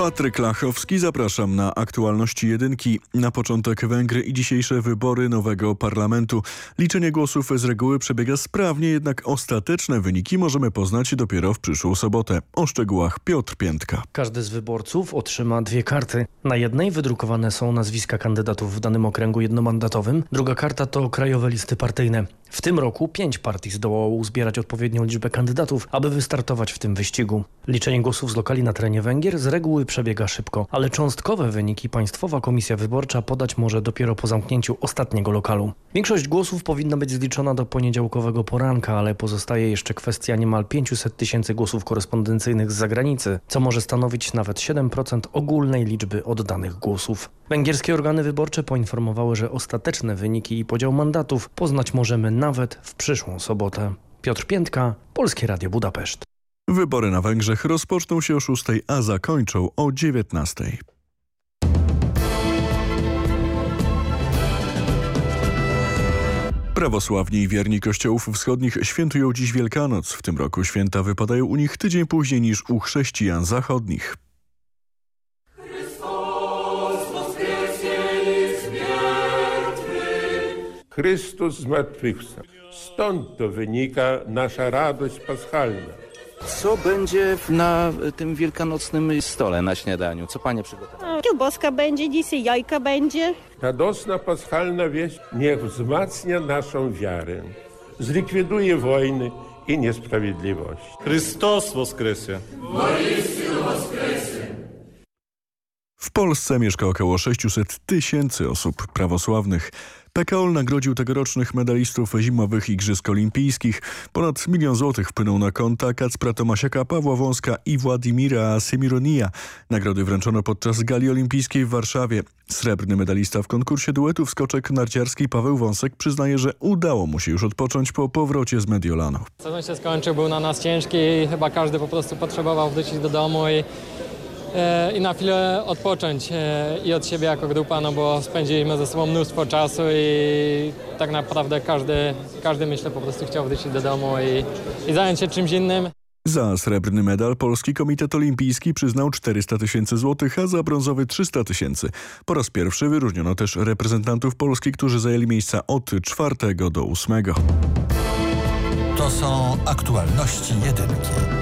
Patryk Lachowski, zapraszam na aktualności jedynki. Na początek Węgry i dzisiejsze wybory nowego parlamentu. Liczenie głosów z reguły przebiega sprawnie, jednak ostateczne wyniki możemy poznać dopiero w przyszłą sobotę. O szczegółach Piotr Piętka. Każdy z wyborców otrzyma dwie karty. Na jednej wydrukowane są nazwiska kandydatów w danym okręgu jednomandatowym. Druga karta to krajowe listy partyjne. W tym roku pięć partii zdołało uzbierać odpowiednią liczbę kandydatów, aby wystartować w tym wyścigu. Liczenie głosów z lokali na terenie Węgier z reguły przebiega szybko, ale cząstkowe wyniki Państwowa Komisja Wyborcza podać może dopiero po zamknięciu ostatniego lokalu. Większość głosów powinna być zliczona do poniedziałkowego poranka, ale pozostaje jeszcze kwestia niemal 500 tysięcy głosów korespondencyjnych z zagranicy, co może stanowić nawet 7% ogólnej liczby oddanych głosów. Węgierskie organy wyborcze poinformowały, że ostateczne wyniki i podział mandatów poznać możemy nawet w przyszłą sobotę. Piotr Piętka, Polskie Radio Budapeszt. Wybory na Węgrzech rozpoczną się o 6, a zakończą o 19. Prawosławni i wierni kościołów wschodnich świętują dziś Wielkanoc. W tym roku święta wypadają u nich tydzień później niż u chrześcijan zachodnich. Chrystus zmartwychwstał. Stąd to wynika nasza radość paschalna. Co będzie na tym wielkanocnym stole na śniadaniu? Co panie przygotowały? Kiełbaska będzie dzisiaj, jajka będzie. Radosna paschalna wieść niech wzmacnia naszą wiarę, zlikwiduje wojny i niesprawiedliwość. Chrystus woskresie! W Polsce mieszka około 600 tysięcy osób prawosławnych. PKOL nagrodził tegorocznych medalistów zimowych Igrzysk Olimpijskich. Ponad milion złotych wpłynął na konta Kacpra Tomasiaka, Pawła Wąska i Władimira Semironia. Nagrody wręczono podczas gali olimpijskiej w Warszawie. Srebrny medalista w konkursie duetów skoczek narciarski Paweł Wąsek przyznaje, że udało mu się już odpocząć po powrocie z Mediolanu. Sezon się skończył, był na nas ciężki i chyba każdy po prostu potrzebował wrócić do domu i i na chwilę odpocząć e, i od siebie jako grupa, no bo spędziliśmy ze sobą mnóstwo czasu i tak naprawdę każdy, każdy myślę po prostu chciał wrócić do domu i, i zająć się czymś innym. Za srebrny medal Polski Komitet Olimpijski przyznał 400 tysięcy złotych, a za brązowy 300 tysięcy. Po raz pierwszy wyróżniono też reprezentantów Polski, którzy zajęli miejsca od czwartego do ósmego. To są aktualności jedynki.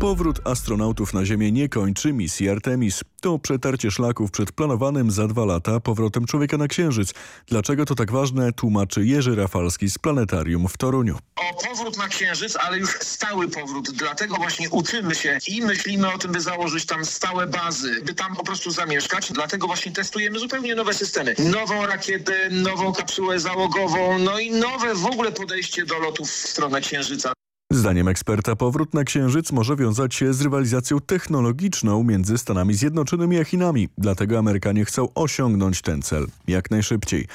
Powrót astronautów na Ziemię nie kończy misji Artemis. To przetarcie szlaków przed planowanym za dwa lata powrotem człowieka na Księżyc. Dlaczego to tak ważne, tłumaczy Jerzy Rafalski z Planetarium w Toruniu. O powrót na Księżyc, ale już stały powrót. Dlatego właśnie uczymy się i myślimy o tym, by założyć tam stałe bazy, by tam po prostu zamieszkać. Dlatego właśnie testujemy zupełnie nowe systemy. Nową rakietę, nową kapsułę załogową, no i nowe w ogóle podejście do lotów w stronę Księżyca. Zdaniem eksperta powrót na Księżyc może wiązać się z rywalizacją technologiczną między Stanami Zjednoczonymi a Chinami. Dlatego Amerykanie chcą osiągnąć ten cel jak najszybciej.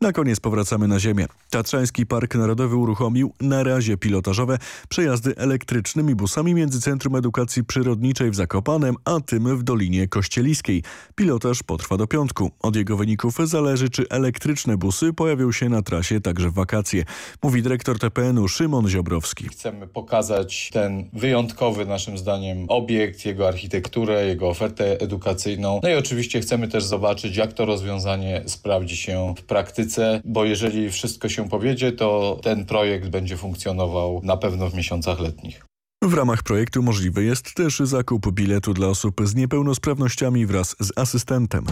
Na koniec powracamy na Ziemię. Tatrzański Park Narodowy uruchomił na razie pilotażowe przejazdy elektrycznymi busami między Centrum Edukacji Przyrodniczej w Zakopanem, a tym w Dolinie Kościeliskiej. Pilotaż potrwa do piątku. Od jego wyników zależy, czy elektryczne busy pojawią się na trasie także w wakacje. Mówi dyrektor TPN-u Szymon Ziobrowski. Chcemy pokazać ten wyjątkowy naszym zdaniem obiekt, jego architekturę, jego ofertę edukacyjną. No i oczywiście chcemy też zobaczyć, jak to rozwiązanie sprawdzi się w praktyce, bo jeżeli wszystko się powiedzie, to ten projekt będzie funkcjonował na pewno w miesiącach letnich. W ramach projektu możliwy jest też zakup biletu dla osób z niepełnosprawnościami wraz z asystentem.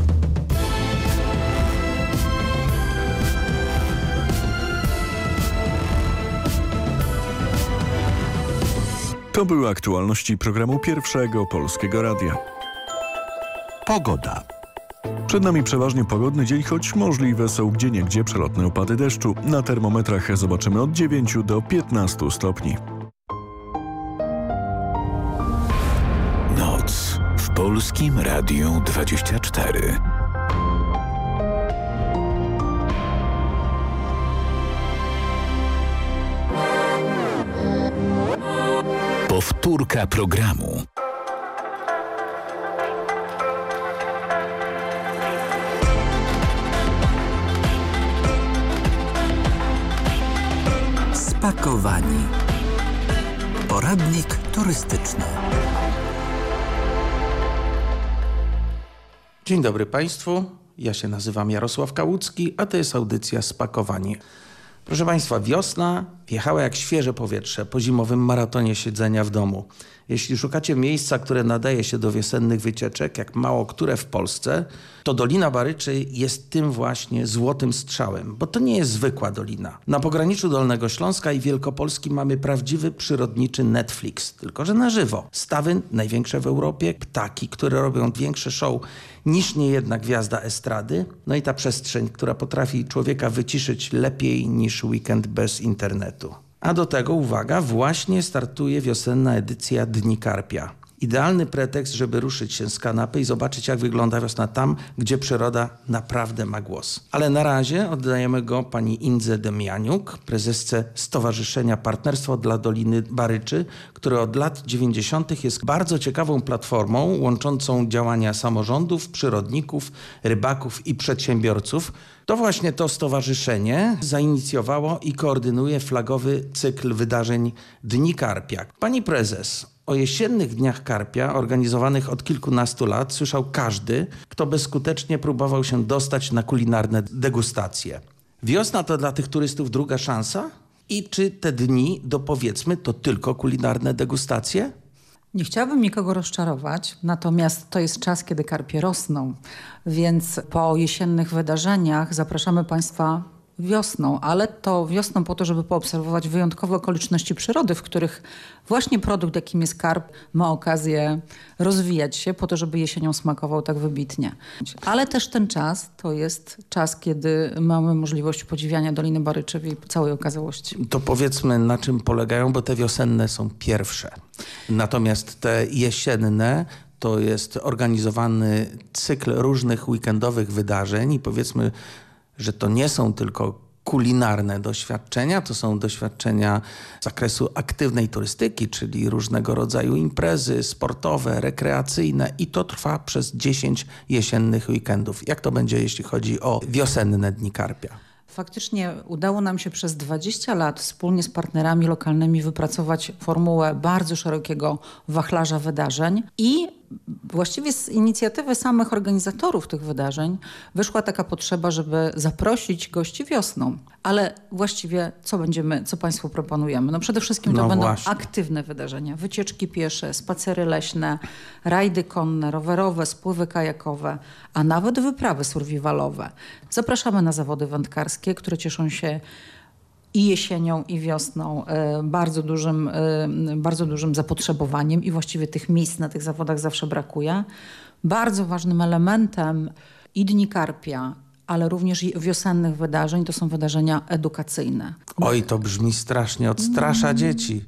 To były aktualności programu Pierwszego Polskiego Radia. Pogoda. Przed nami przeważnie pogodny dzień, choć możliwe są gdzieniegdzie przelotne opady deszczu. Na termometrach zobaczymy od 9 do 15 stopni. Noc w Polskim Radiu 24. powtórka programu. Spakowani. Poradnik turystyczny. Dzień dobry Państwu. Ja się nazywam Jarosław Kałucki, a to jest audycja Spakowani. Proszę Państwa, wiosna wjechała jak świeże powietrze po zimowym maratonie siedzenia w domu. Jeśli szukacie miejsca, które nadaje się do wiosennych wycieczek, jak mało które w Polsce, to Dolina Baryczy jest tym właśnie złotym strzałem, bo to nie jest zwykła dolina. Na pograniczu Dolnego Śląska i Wielkopolski mamy prawdziwy przyrodniczy Netflix, tylko że na żywo. Stawy największe w Europie, ptaki, które robią większe show niż niejedna gwiazda estrady, no i ta przestrzeń, która potrafi człowieka wyciszyć lepiej niż weekend bez internetu. A do tego, uwaga, właśnie startuje wiosenna edycja Dni Karpia. Idealny pretekst, żeby ruszyć się z kanapy i zobaczyć, jak wygląda wiosna tam, gdzie przyroda naprawdę ma głos. Ale na razie oddajemy go pani Indze Demianiuk, prezesce Stowarzyszenia Partnerstwo dla Doliny Baryczy, które od lat 90. jest bardzo ciekawą platformą łączącą działania samorządów, przyrodników, rybaków i przedsiębiorców. To właśnie to stowarzyszenie zainicjowało i koordynuje flagowy cykl wydarzeń Dni Karpia. Pani prezes, o jesiennych dniach karpia, organizowanych od kilkunastu lat, słyszał każdy, kto bezskutecznie próbował się dostać na kulinarne degustacje. Wiosna to dla tych turystów druga szansa? I czy te dni, dopowiedzmy, to tylko kulinarne degustacje? Nie chciałabym nikogo rozczarować, natomiast to jest czas, kiedy karpie rosną, więc po jesiennych wydarzeniach zapraszamy Państwa wiosną, ale to wiosną po to, żeby poobserwować wyjątkowe okoliczności przyrody, w których właśnie produkt, jakim jest karp, ma okazję rozwijać się po to, żeby jesienią smakował tak wybitnie. Ale też ten czas to jest czas, kiedy mamy możliwość podziwiania Doliny Baryczy w całej okazałości. To powiedzmy, na czym polegają, bo te wiosenne są pierwsze. Natomiast te jesienne to jest organizowany cykl różnych weekendowych wydarzeń i powiedzmy, że to nie są tylko kulinarne doświadczenia, to są doświadczenia z zakresu aktywnej turystyki, czyli różnego rodzaju imprezy sportowe, rekreacyjne i to trwa przez 10 jesiennych weekendów. Jak to będzie, jeśli chodzi o wiosenne Dni Karpia? Faktycznie udało nam się przez 20 lat wspólnie z partnerami lokalnymi wypracować formułę bardzo szerokiego wachlarza wydarzeń i właściwie z inicjatywy samych organizatorów tych wydarzeń wyszła taka potrzeba, żeby zaprosić gości wiosną. Ale właściwie co będziemy, co Państwu proponujemy? No przede wszystkim to no będą właśnie. aktywne wydarzenia. Wycieczki piesze, spacery leśne, rajdy konne, rowerowe, spływy kajakowe, a nawet wyprawy survivalowe. Zapraszamy na zawody wędkarskie, które cieszą się i jesienią, i wiosną e, bardzo dużym, e, bardzo dużym zapotrzebowaniem i właściwie tych miejsc na tych zawodach zawsze brakuje. Bardzo ważnym elementem i Dni Karpia, ale również i wiosennych wydarzeń to są wydarzenia edukacyjne. Oj, to brzmi strasznie, odstrasza dzieci.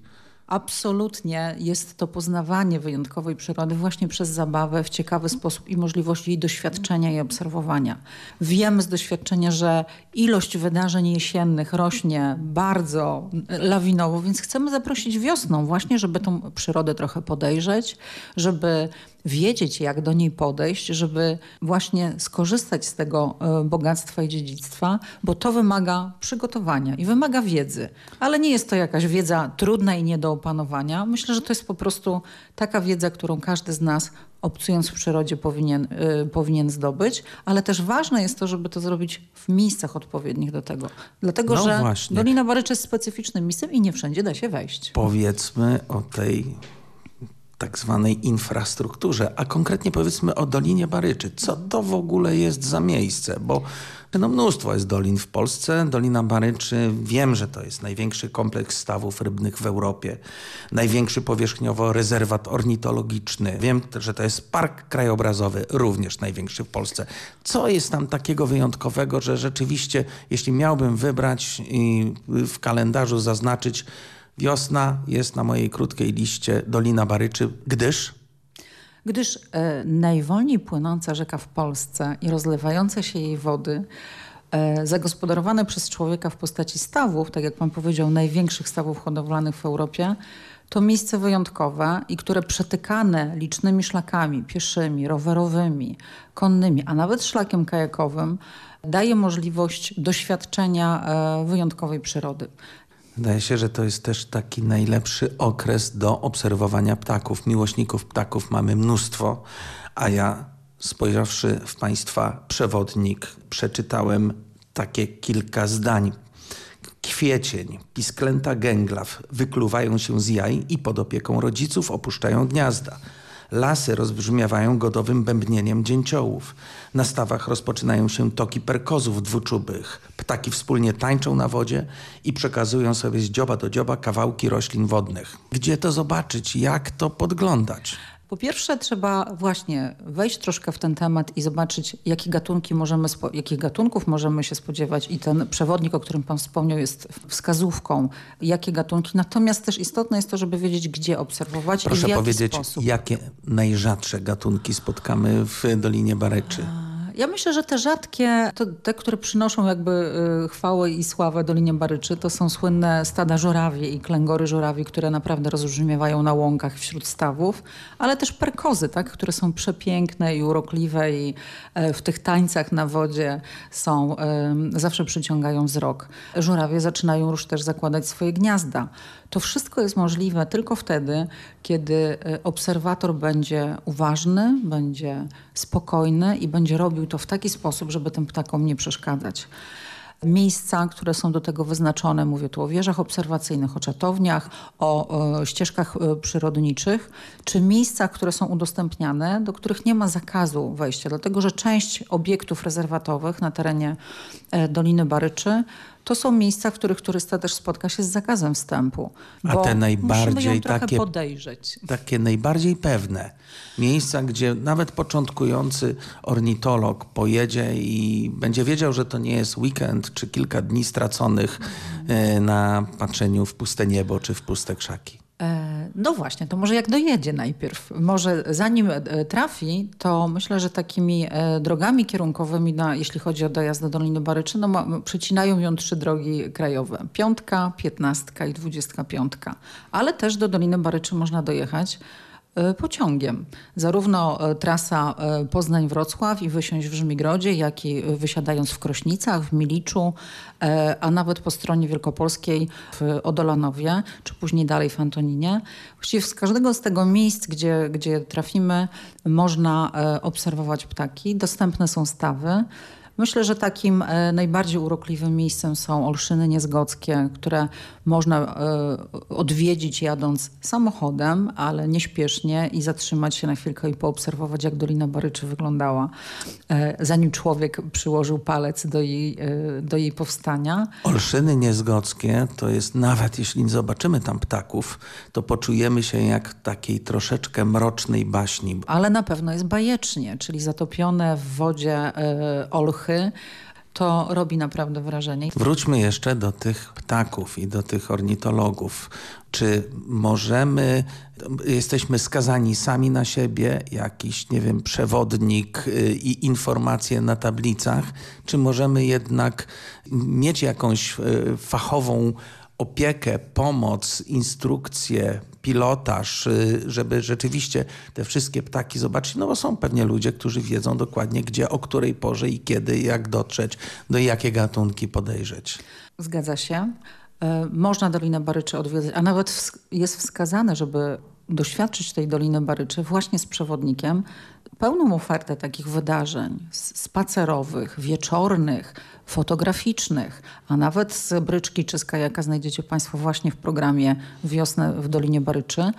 Absolutnie jest to poznawanie wyjątkowej przyrody właśnie przez zabawę w ciekawy sposób i możliwość jej doświadczenia i obserwowania. Wiemy z doświadczenia, że ilość wydarzeń jesiennych rośnie bardzo lawinowo, więc chcemy zaprosić wiosną właśnie, żeby tą przyrodę trochę podejrzeć, żeby wiedzieć, jak do niej podejść, żeby właśnie skorzystać z tego e, bogactwa i dziedzictwa, bo to wymaga przygotowania i wymaga wiedzy. Ale nie jest to jakaś wiedza trudna i nie do opanowania. Myślę, że to jest po prostu taka wiedza, którą każdy z nas obcując w przyrodzie powinien, y, powinien zdobyć, ale też ważne jest to, żeby to zrobić w miejscach odpowiednich do tego. Dlatego, No że właśnie. Dolina Baryczy jest specyficznym miejscem i nie wszędzie da się wejść. Powiedzmy o tej tak zwanej infrastrukturze, a konkretnie powiedzmy o Dolinie Baryczy. Co to w ogóle jest za miejsce? Bo no mnóstwo jest dolin w Polsce. Dolina Baryczy, wiem, że to jest największy kompleks stawów rybnych w Europie, największy powierzchniowo rezerwat ornitologiczny. Wiem, że to jest park krajobrazowy, również największy w Polsce. Co jest tam takiego wyjątkowego, że rzeczywiście, jeśli miałbym wybrać i w kalendarzu zaznaczyć, wiosna jest na mojej krótkiej liście Dolina Baryczy, gdyż Gdyż e, najwolniej płynąca rzeka w Polsce i rozlewające się jej wody, e, zagospodarowane przez człowieka w postaci stawów, tak jak pan powiedział, największych stawów hodowlanych w Europie, to miejsce wyjątkowe i które przetykane licznymi szlakami pieszymi, rowerowymi, konnymi, a nawet szlakiem kajakowym daje możliwość doświadczenia e, wyjątkowej przyrody. Wydaje się, że to jest też taki najlepszy okres do obserwowania ptaków. Miłośników ptaków mamy mnóstwo, a ja spojrzawszy w Państwa przewodnik, przeczytałem takie kilka zdań. Kwiecień, pisklęta gęglaw wykluwają się z jaj i pod opieką rodziców opuszczają gniazda. Lasy rozbrzmiewają godowym bębnieniem dzięciołów. Na stawach rozpoczynają się toki perkozów dwuczubych. Ptaki wspólnie tańczą na wodzie i przekazują sobie z dzioba do dzioba kawałki roślin wodnych. Gdzie to zobaczyć? Jak to podglądać? Po pierwsze trzeba właśnie wejść troszkę w ten temat i zobaczyć, jakie gatunki możemy, jakich gatunków możemy się spodziewać i ten przewodnik, o którym Pan wspomniał, jest wskazówką, jakie gatunki. Natomiast też istotne jest to, żeby wiedzieć, gdzie obserwować Proszę i w jaki powiedzieć, sposób. jakie najrzadsze gatunki spotkamy w Dolinie Bareczy? Ja myślę, że te rzadkie, to te, które przynoszą jakby y, chwałę i sławę Dolinie Baryczy, to są słynne stada żurawie i klęgory żurawi, które naprawdę rozbrzmiewają na łąkach wśród stawów, ale też perkozy, tak, które są przepiękne i urokliwe i e, w tych tańcach na wodzie są, zawsze przyciągają wzrok. Żurawie zaczynają już też zakładać swoje gniazda. To wszystko jest możliwe tylko wtedy, kiedy e, obserwator będzie uważny, będzie spokojny i będzie robił to w taki sposób, żeby tym ptakom nie przeszkadzać. Miejsca, które są do tego wyznaczone, mówię tu o wieżach obserwacyjnych, o czatowniach, o, o ścieżkach e, przyrodniczych, czy miejsca, które są udostępniane, do których nie ma zakazu wejścia, dlatego że część obiektów rezerwatowych na terenie e, Doliny Baryczy to są miejsca, w których turysta też spotka się z zakazem wstępu. A te najbardziej takie, podejrzeć. takie najbardziej pewne miejsca, gdzie nawet początkujący ornitolog pojedzie i będzie wiedział, że to nie jest weekend czy kilka dni straconych e, na patrzeniu w puste niebo czy w puste krzaki. E, no właśnie, to może jak dojedzie najpierw. Może zanim e, trafi, to myślę, że takimi e, drogami kierunkowymi, na, jeśli chodzi o dojazd do Doliny Baryczy, no, ma, przecinają ją trzy drogi krajowe. Piątka, piętnastka i dwudziestka piątka. Ale też do Doliny Baryczy można dojechać pociągiem. Zarówno e, trasa e, Poznań-Wrocław i wysiąść w Żmigrodzie, jak i wysiadając w Krośnicach, w Miliczu, a nawet po stronie wielkopolskiej w Odolanowie, czy później dalej w Antoninie. Właściwie z każdego z tego miejsc, gdzie, gdzie trafimy, można obserwować ptaki. Dostępne są stawy. Myślę, że takim e, najbardziej urokliwym miejscem są Olszyny Niezgockie, które można e, odwiedzić jadąc samochodem, ale nieśpiesznie i zatrzymać się na chwilkę i poobserwować, jak Dolina Baryczy wyglądała, e, zanim człowiek przyłożył palec do jej, do jej powstania. Olszyny Niezgockie to jest, nawet jeśli nie zobaczymy tam ptaków, to poczujemy się jak takiej troszeczkę mrocznej baśni. Ale na pewno jest bajecznie, czyli zatopione w wodzie olchy to robi naprawdę wrażenie. Wróćmy jeszcze do tych ptaków i do tych ornitologów. Czy możemy, jesteśmy skazani sami na siebie, jakiś, nie wiem, przewodnik y, i informacje na tablicach, czy możemy jednak mieć jakąś y, fachową opiekę, pomoc, instrukcje, pilotaż, y, żeby rzeczywiście te wszystkie ptaki zobaczyć, no bo są pewnie ludzie, którzy wiedzą dokładnie gdzie, o której porze i kiedy, jak dotrzeć, do jakie gatunki podejrzeć. Zgadza się. E, można Dolinę Baryczy odwiedzać, a nawet jest wskazane, żeby doświadczyć tej Doliny Baryczy właśnie z przewodnikiem, pełną ofertę takich wydarzeń spacerowych, wieczornych, fotograficznych, a nawet z bryczki czy z kajaka znajdziecie Państwo właśnie w programie Wiosnę w Dolinie Baryczy.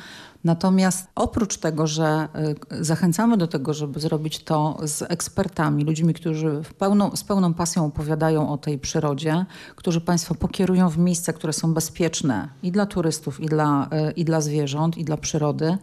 Natomiast oprócz tego, że y, zachęcamy do tego, żeby zrobić to z ekspertami, ludźmi, którzy pełną, z pełną pasją opowiadają o tej przyrodzie, którzy Państwo pokierują w miejsca, które są bezpieczne i dla turystów, i dla, y, i dla zwierząt, i dla przyrody,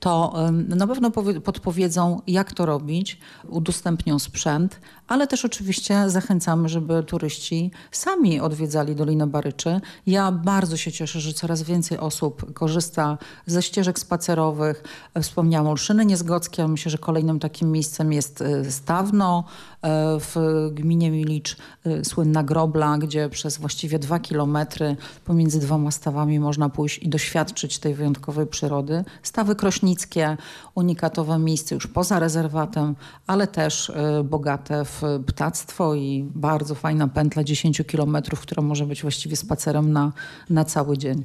to na pewno podpowiedzą, jak to robić, udostępnią sprzęt, ale też oczywiście zachęcamy, żeby turyści sami odwiedzali Dolinę Baryczy. Ja bardzo się cieszę, że coraz więcej osób korzysta ze ścieżek spacerowych. Wspomniałam Olszyny Niezgockie, myślę, że kolejnym takim miejscem jest e, Stawno e, w gminie Milicz, e, słynna Grobla, gdzie przez właściwie dwa kilometry pomiędzy dwoma stawami można pójść i doświadczyć tej wyjątkowej przyrody. Stawy Krośnickie, unikatowe miejsce już poza rezerwatem, ale też bogate w ptactwo i bardzo fajna pętla 10 kilometrów, która może być właściwie spacerem na, na cały dzień.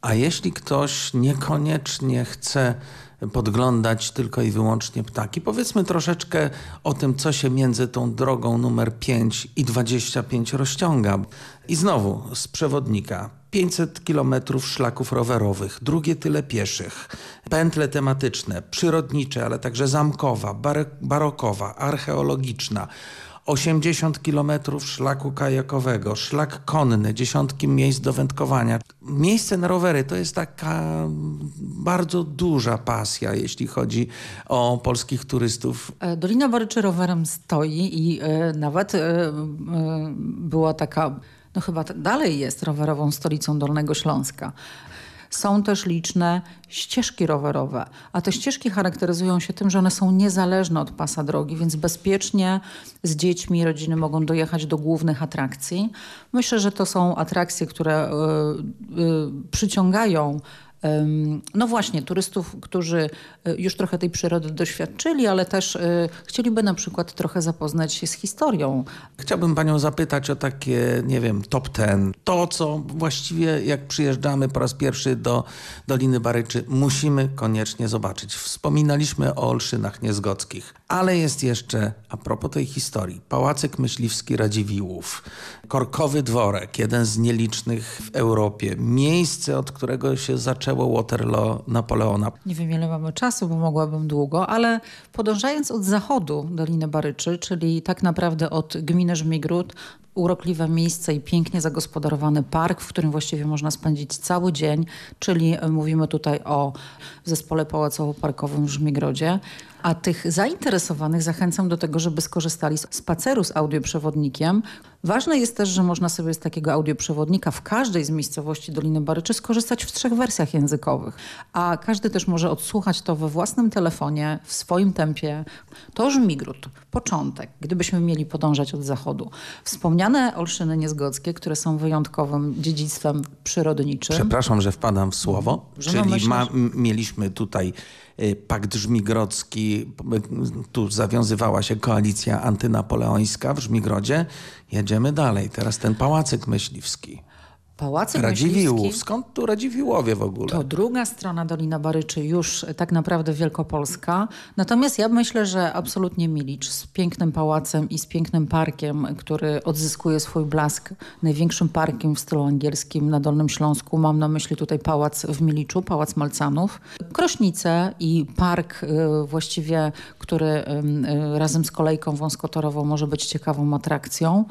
A jeśli ktoś niekoniecznie chce podglądać tylko i wyłącznie ptaki, powiedzmy troszeczkę o tym, co się między tą drogą numer 5 i 25 rozciąga. I znowu z przewodnika. 500 kilometrów szlaków rowerowych, drugie tyle pieszych, pętle tematyczne, przyrodnicze, ale także zamkowa, barokowa, archeologiczna, 80 kilometrów szlaku kajakowego, szlak konny, dziesiątki miejsc do wędkowania. Miejsce na rowery to jest taka bardzo duża pasja, jeśli chodzi o polskich turystów. E, Dolina Baryczy rowerem stoi i e, nawet e, była taka, no chyba dalej jest rowerową stolicą Dolnego Śląska. Są też liczne ścieżki rowerowe, a te ścieżki charakteryzują się tym, że one są niezależne od pasa drogi, więc bezpiecznie z dziećmi rodziny mogą dojechać do głównych atrakcji. Myślę, że to są atrakcje, które y, y, przyciągają no właśnie, turystów, którzy e, już trochę tej przyrody doświadczyli, ale też e, chcieliby na przykład trochę zapoznać się z historią. Chciałbym panią zapytać o takie, nie wiem, top ten. To, co właściwie jak przyjeżdżamy po raz pierwszy do Doliny Baryczy, musimy koniecznie zobaczyć. Wspominaliśmy o Olszynach Niezgockich, ale jest jeszcze, a propos tej historii, Pałacyk Myśliwski Radziwiłłów, Korkowy Dworek, jeden z nielicznych w Europie, miejsce, od którego się zaczęło zaczęło Waterloo Napoleona. Nie wiem ile mamy czasu, bo mogłabym długo, ale podążając od zachodu Doliny Baryczy, czyli tak naprawdę od gminy Żmigród, urokliwe miejsce i pięknie zagospodarowany park, w którym właściwie można spędzić cały dzień, czyli mówimy tutaj o zespole pałacowo-parkowym w Żmigrodzie. A tych zainteresowanych zachęcam do tego, żeby skorzystali z spaceru z audioprzewodnikiem. Ważne jest też, że można sobie z takiego audioprzewodnika w każdej z miejscowości Doliny Baryczy skorzystać w trzech wersjach językowych. A każdy też może odsłuchać to we własnym telefonie, w swoim tempie. To Żmigród, początek, gdybyśmy mieli podążać od zachodu. Wspomniane Olszyny Niezgodzkie, które są wyjątkowym dziedzictwem przyrodniczym. Przepraszam, że wpadam w słowo. Że Czyli ma, mieliśmy tutaj y, Pakt Żmigrodzki, tu zawiązywała się koalicja antynapoleońska w Żmigrodzie. Jedziemy dalej. Teraz ten pałacyk myśliwski. Pałacyk Radziwiłłów. Myśliwski. Skąd tu Radziwiłłowie w ogóle? To druga strona Dolina Baryczy, już tak naprawdę Wielkopolska. Natomiast ja myślę, że absolutnie Milicz z pięknym pałacem i z pięknym parkiem, który odzyskuje swój blask, największym parkiem w stylu angielskim na Dolnym Śląsku. Mam na myśli tutaj pałac w Miliczu, Pałac Malcanów. Krośnice i park y, właściwie, który y, razem z kolejką wąskotorową może być ciekawą atrakcją.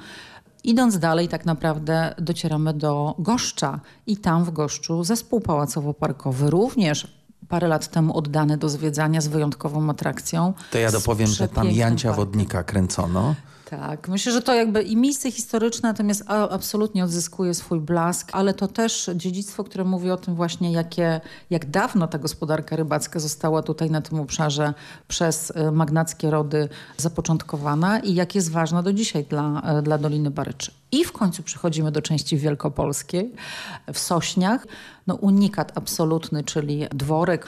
Idąc dalej, tak naprawdę docieramy do Goszcza i tam w Goszczu zespół pałacowo-parkowy również parę lat temu oddany do zwiedzania z wyjątkową atrakcją. To ja dopowiem, że tam Jancia. Wodnika kręcono. Tak, myślę, że to jakby i miejsce historyczne, natomiast absolutnie odzyskuje swój blask, ale to też dziedzictwo, które mówi o tym właśnie, jakie, jak dawno ta gospodarka rybacka została tutaj na tym obszarze przez e, magnackie rody zapoczątkowana i jak jest ważna do dzisiaj dla, e, dla Doliny Baryczy. I w końcu przechodzimy do części wielkopolskiej. W Sośniach no unikat absolutny, czyli dworek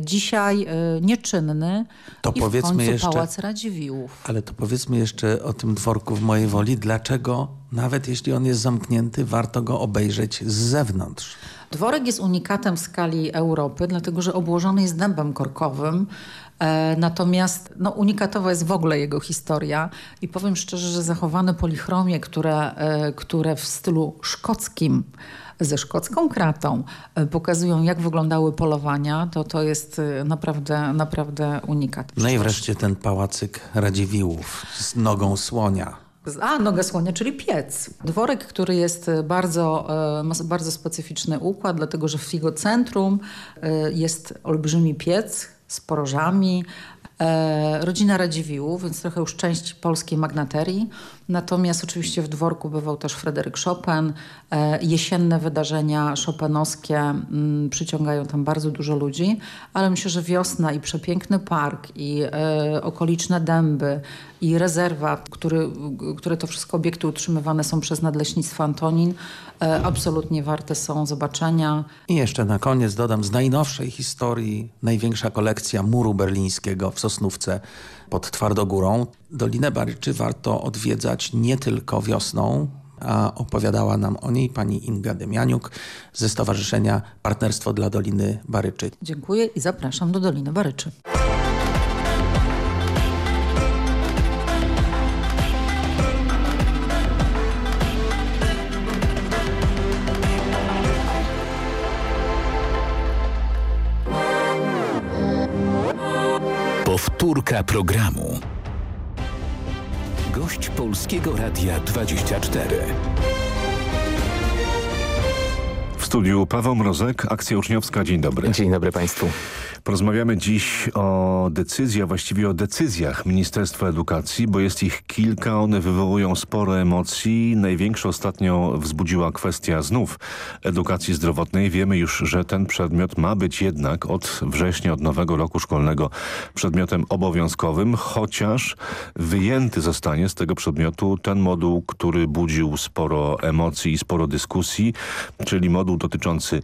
dzisiaj e, nieczynny to i powiedzmy w końcu jeszcze, Pałac Radziwiłłów. Ale to powiedzmy jeszcze o tym dworku w mojej woli. Dlaczego, nawet jeśli on jest zamknięty, warto go obejrzeć z zewnątrz? Dworek jest unikatem w skali Europy, dlatego że obłożony jest dębem korkowym. E, natomiast no, unikatowa jest w ogóle jego historia i powiem szczerze, że zachowane polichromie, które, e, które w stylu szkockim ze szkocką kratą e, pokazują, jak wyglądały polowania, to to jest e, naprawdę, naprawdę unikat. No i wreszcie ten pałacyk Radziwiłłów z nogą słonia. A, noga słonia, czyli piec. Dworek, który jest bardzo, e, ma bardzo specyficzny układ, dlatego że w jego centrum jest olbrzymi piec z porożami, rodzina Radziwiłłów, więc trochę już część polskiej magnaterii. Natomiast oczywiście w dworku bywał też Fryderyk Chopin. E, jesienne wydarzenia chopinowskie mm, przyciągają tam bardzo dużo ludzi, ale myślę, że wiosna i przepiękny park i e, okoliczne dęby i rezerwat, który, które to wszystko obiekty utrzymywane są przez Nadleśnictwo Antonin, e, absolutnie warte są zobaczenia. I jeszcze na koniec dodam z najnowszej historii największa kolekcja muru berlińskiego w Sosnówce pod Twardogórą. Dolinę Baryczy warto odwiedzać nie tylko wiosną, a opowiadała nam o niej pani Inga Demianiuk ze Stowarzyszenia Partnerstwo dla Doliny Baryczy. Dziękuję i zapraszam do Doliny Baryczy. Powtórka programu. Gość Polskiego Radia 24. W studiu Paweł Mrozek, Akcja Uczniowska. Dzień dobry. Dzień dobry Państwu. Porozmawiamy dziś o decyzji, a właściwie o decyzjach Ministerstwa Edukacji, bo jest ich kilka. One wywołują sporo emocji. Największe ostatnio wzbudziła kwestia znów edukacji zdrowotnej. Wiemy już, że ten przedmiot ma być jednak od września, od nowego roku szkolnego przedmiotem obowiązkowym, chociaż wyjęty zostanie z tego przedmiotu ten moduł, który budził sporo emocji i sporo dyskusji, czyli moduł dotyczący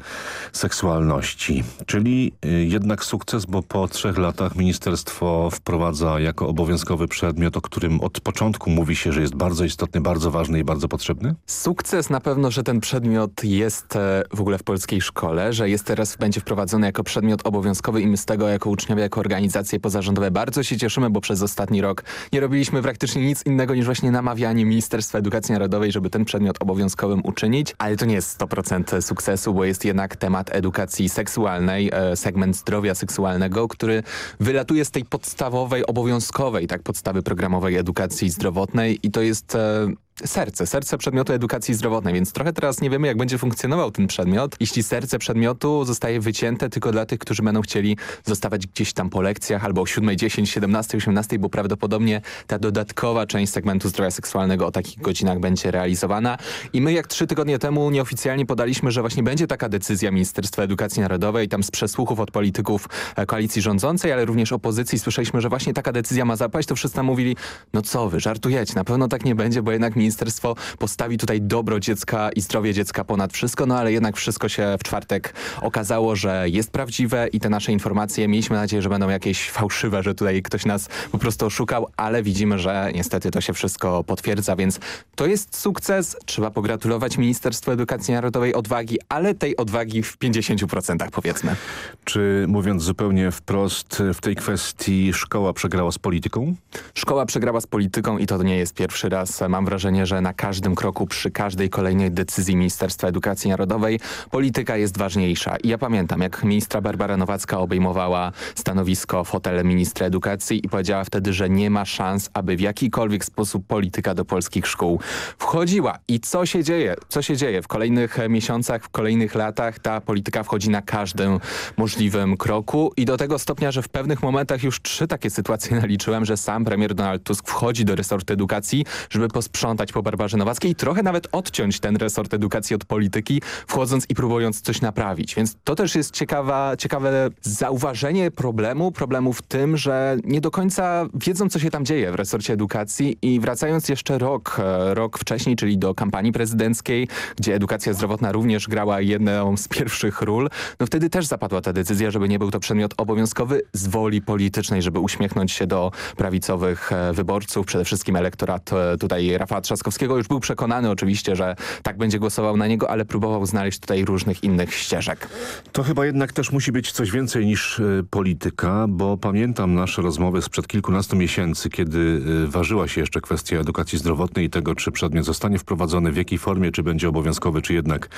seksualności. Czyli y, jednak sukces, bo po trzech latach ministerstwo wprowadza jako obowiązkowy przedmiot, o którym od początku mówi się, że jest bardzo istotny, bardzo ważny i bardzo potrzebny? Sukces na pewno, że ten przedmiot jest e, w ogóle w polskiej szkole, że jest teraz, będzie wprowadzony jako przedmiot obowiązkowy i my z tego jako uczniowie, jako organizacje pozarządowe bardzo się cieszymy, bo przez ostatni rok nie robiliśmy praktycznie nic innego niż właśnie namawianie Ministerstwa Edukacji Narodowej, żeby ten przedmiot obowiązkowym uczynić, ale to nie jest 100% sukcesu, bo jest jednak temat edukacji seksualnej, e, segment zdrowia seksualnego, który wylatuje z tej podstawowej, obowiązkowej tak podstawy programowej edukacji zdrowotnej i to jest e, serce, serce przedmiotu edukacji zdrowotnej, więc trochę teraz nie wiemy, jak będzie funkcjonował ten przedmiot, jeśli serce przedmiotu zostaje wycięte tylko dla tych, którzy będą chcieli zostawać gdzieś tam po lekcjach albo o 7, 10, 17, 18, bo prawdopodobnie ta dodatkowa część segmentu zdrowia seksualnego o takich godzinach będzie realizowana. I my jak trzy tygodnie temu nieoficjalnie podaliśmy, że właśnie będzie taka decyzja Ministerstwa Edukacji Narodowej, tam z przesłuchów od polityków e, koalicji rządzącej, ale również opozycji. Słyszeliśmy, że właśnie taka decyzja ma zapaść, to wszyscy mówili, no co wy, żartujecie, na pewno tak nie będzie, bo jednak ministerstwo postawi tutaj dobro dziecka i zdrowie dziecka ponad wszystko, no ale jednak wszystko się w czwartek okazało, że jest prawdziwe i te nasze informacje, mieliśmy nadzieję, że będą jakieś fałszywe, że tutaj ktoś nas po prostu oszukał, ale widzimy, że niestety to się wszystko potwierdza, więc to jest sukces. Trzeba pogratulować Ministerstwu Edukacji Narodowej odwagi, ale tej odwagi w 50% powiedzmy. Czy mówiąc zupełnie wprost, w tej kwestii szkoła przegrała z polityką? Szkoła przegrała z polityką i to nie jest pierwszy raz. Mam wrażenie, że na każdym kroku, przy każdej kolejnej decyzji Ministerstwa Edukacji Narodowej polityka jest ważniejsza. I ja pamiętam, jak ministra Barbara Nowacka obejmowała stanowisko w hotelu ministra edukacji i powiedziała wtedy, że nie ma szans, aby w jakikolwiek sposób polityka do polskich szkół wchodziła. I co się dzieje? Co się dzieje? W kolejnych miesiącach, w kolejnych latach ta polityka wchodzi na każdym możliwym kroku i do tego stopnia, że w pewnych momentach już trzy takie sytuacje naliczyłem, że sam premier Donald Tusk wchodzi do resortu edukacji, żeby posprzątać po Barbarze Nowackiej trochę nawet odciąć ten resort edukacji od polityki, wchodząc i próbując coś naprawić. Więc to też jest ciekawa, ciekawe zauważenie problemu, problemu w tym, że nie do końca wiedzą, co się tam dzieje w resorcie edukacji i wracając jeszcze rok, e, rok wcześniej, czyli do kampanii prezydenckiej, gdzie edukacja zdrowotna również grała jedną z pierwszych ról, no wtedy też zapadła ta decyzja, żeby nie był to przedmiot obowiązkowy z woli politycznej, żeby uśmiechnąć się do prawicowych e, wyborców, przede wszystkim elektorat e, tutaj Rafała Trzaskowskiego już był przekonany oczywiście, że tak będzie głosował na niego, ale próbował znaleźć tutaj różnych innych ścieżek. To chyba jednak też musi być coś więcej niż y, polityka, bo pamiętam nasze rozmowy sprzed kilkunastu miesięcy, kiedy y, ważyła się jeszcze kwestia edukacji zdrowotnej i tego, czy przedmiot zostanie wprowadzony, w jakiej formie, czy będzie obowiązkowy, czy jednak,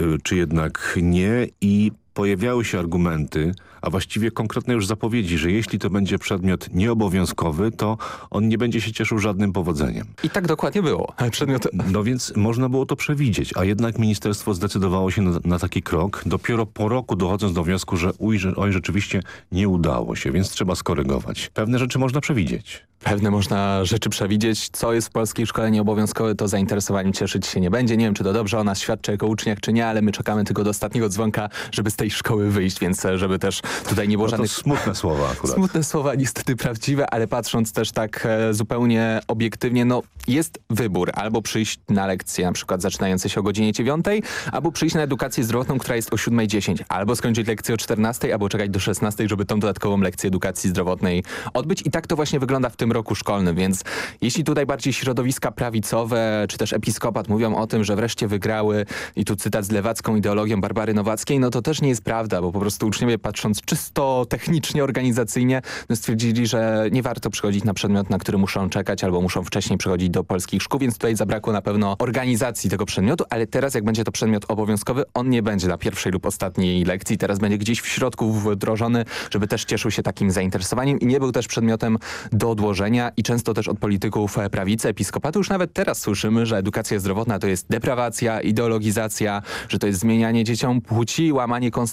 y, czy jednak nie i pojawiały się argumenty, a właściwie konkretne już zapowiedzi, że jeśli to będzie przedmiot nieobowiązkowy, to on nie będzie się cieszył żadnym powodzeniem. I tak dokładnie było. Przedmiot... No więc można było to przewidzieć, a jednak ministerstwo zdecydowało się na, na taki krok, dopiero po roku dochodząc do wniosku, że uj, że, oj, rzeczywiście nie udało się, więc trzeba skorygować. Pewne rzeczy można przewidzieć. pewne można rzeczy przewidzieć. Co jest w polskiej szkole nieobowiązkowe, to zainteresowaniem cieszyć się nie będzie. Nie wiem, czy to dobrze o nas świadczy jako uczniach, czy nie, ale my czekamy tylko do ostatniego dzwonka, żeby z tej szkoły wyjść, więc e, żeby też tutaj nie było No to żadnych... smutne słowa akurat. Smutne słowa, niestety prawdziwe, ale patrząc też tak e, zupełnie obiektywnie, no jest wybór. Albo przyjść na lekcje, na przykład zaczynające się o godzinie 9, albo przyjść na edukację zdrowotną, która jest o 7.10, albo skończyć lekcję o 14, albo czekać do 16, żeby tą dodatkową lekcję edukacji zdrowotnej odbyć. I tak to właśnie wygląda w tym roku szkolnym, więc jeśli tutaj bardziej środowiska prawicowe, czy też episkopat mówią o tym, że wreszcie wygrały, i tu cytat z lewacką ideologią Barbary Nowackiej, no to też nie jest prawda, bo po prostu uczniowie patrząc czysto technicznie, organizacyjnie, no stwierdzili, że nie warto przychodzić na przedmiot, na który muszą czekać, albo muszą wcześniej przychodzić do polskich szkół, więc tutaj zabrakło na pewno organizacji tego przedmiotu, ale teraz jak będzie to przedmiot obowiązkowy, on nie będzie na pierwszej lub ostatniej lekcji, teraz będzie gdzieś w środku wdrożony, żeby też cieszył się takim zainteresowaniem i nie był też przedmiotem do odłożenia i często też od polityków e, prawicy, episkopatu. Już nawet teraz słyszymy, że edukacja zdrowotna to jest deprawacja, ideologizacja, że to jest zmienianie dzieciom płci, łamanie konstytucji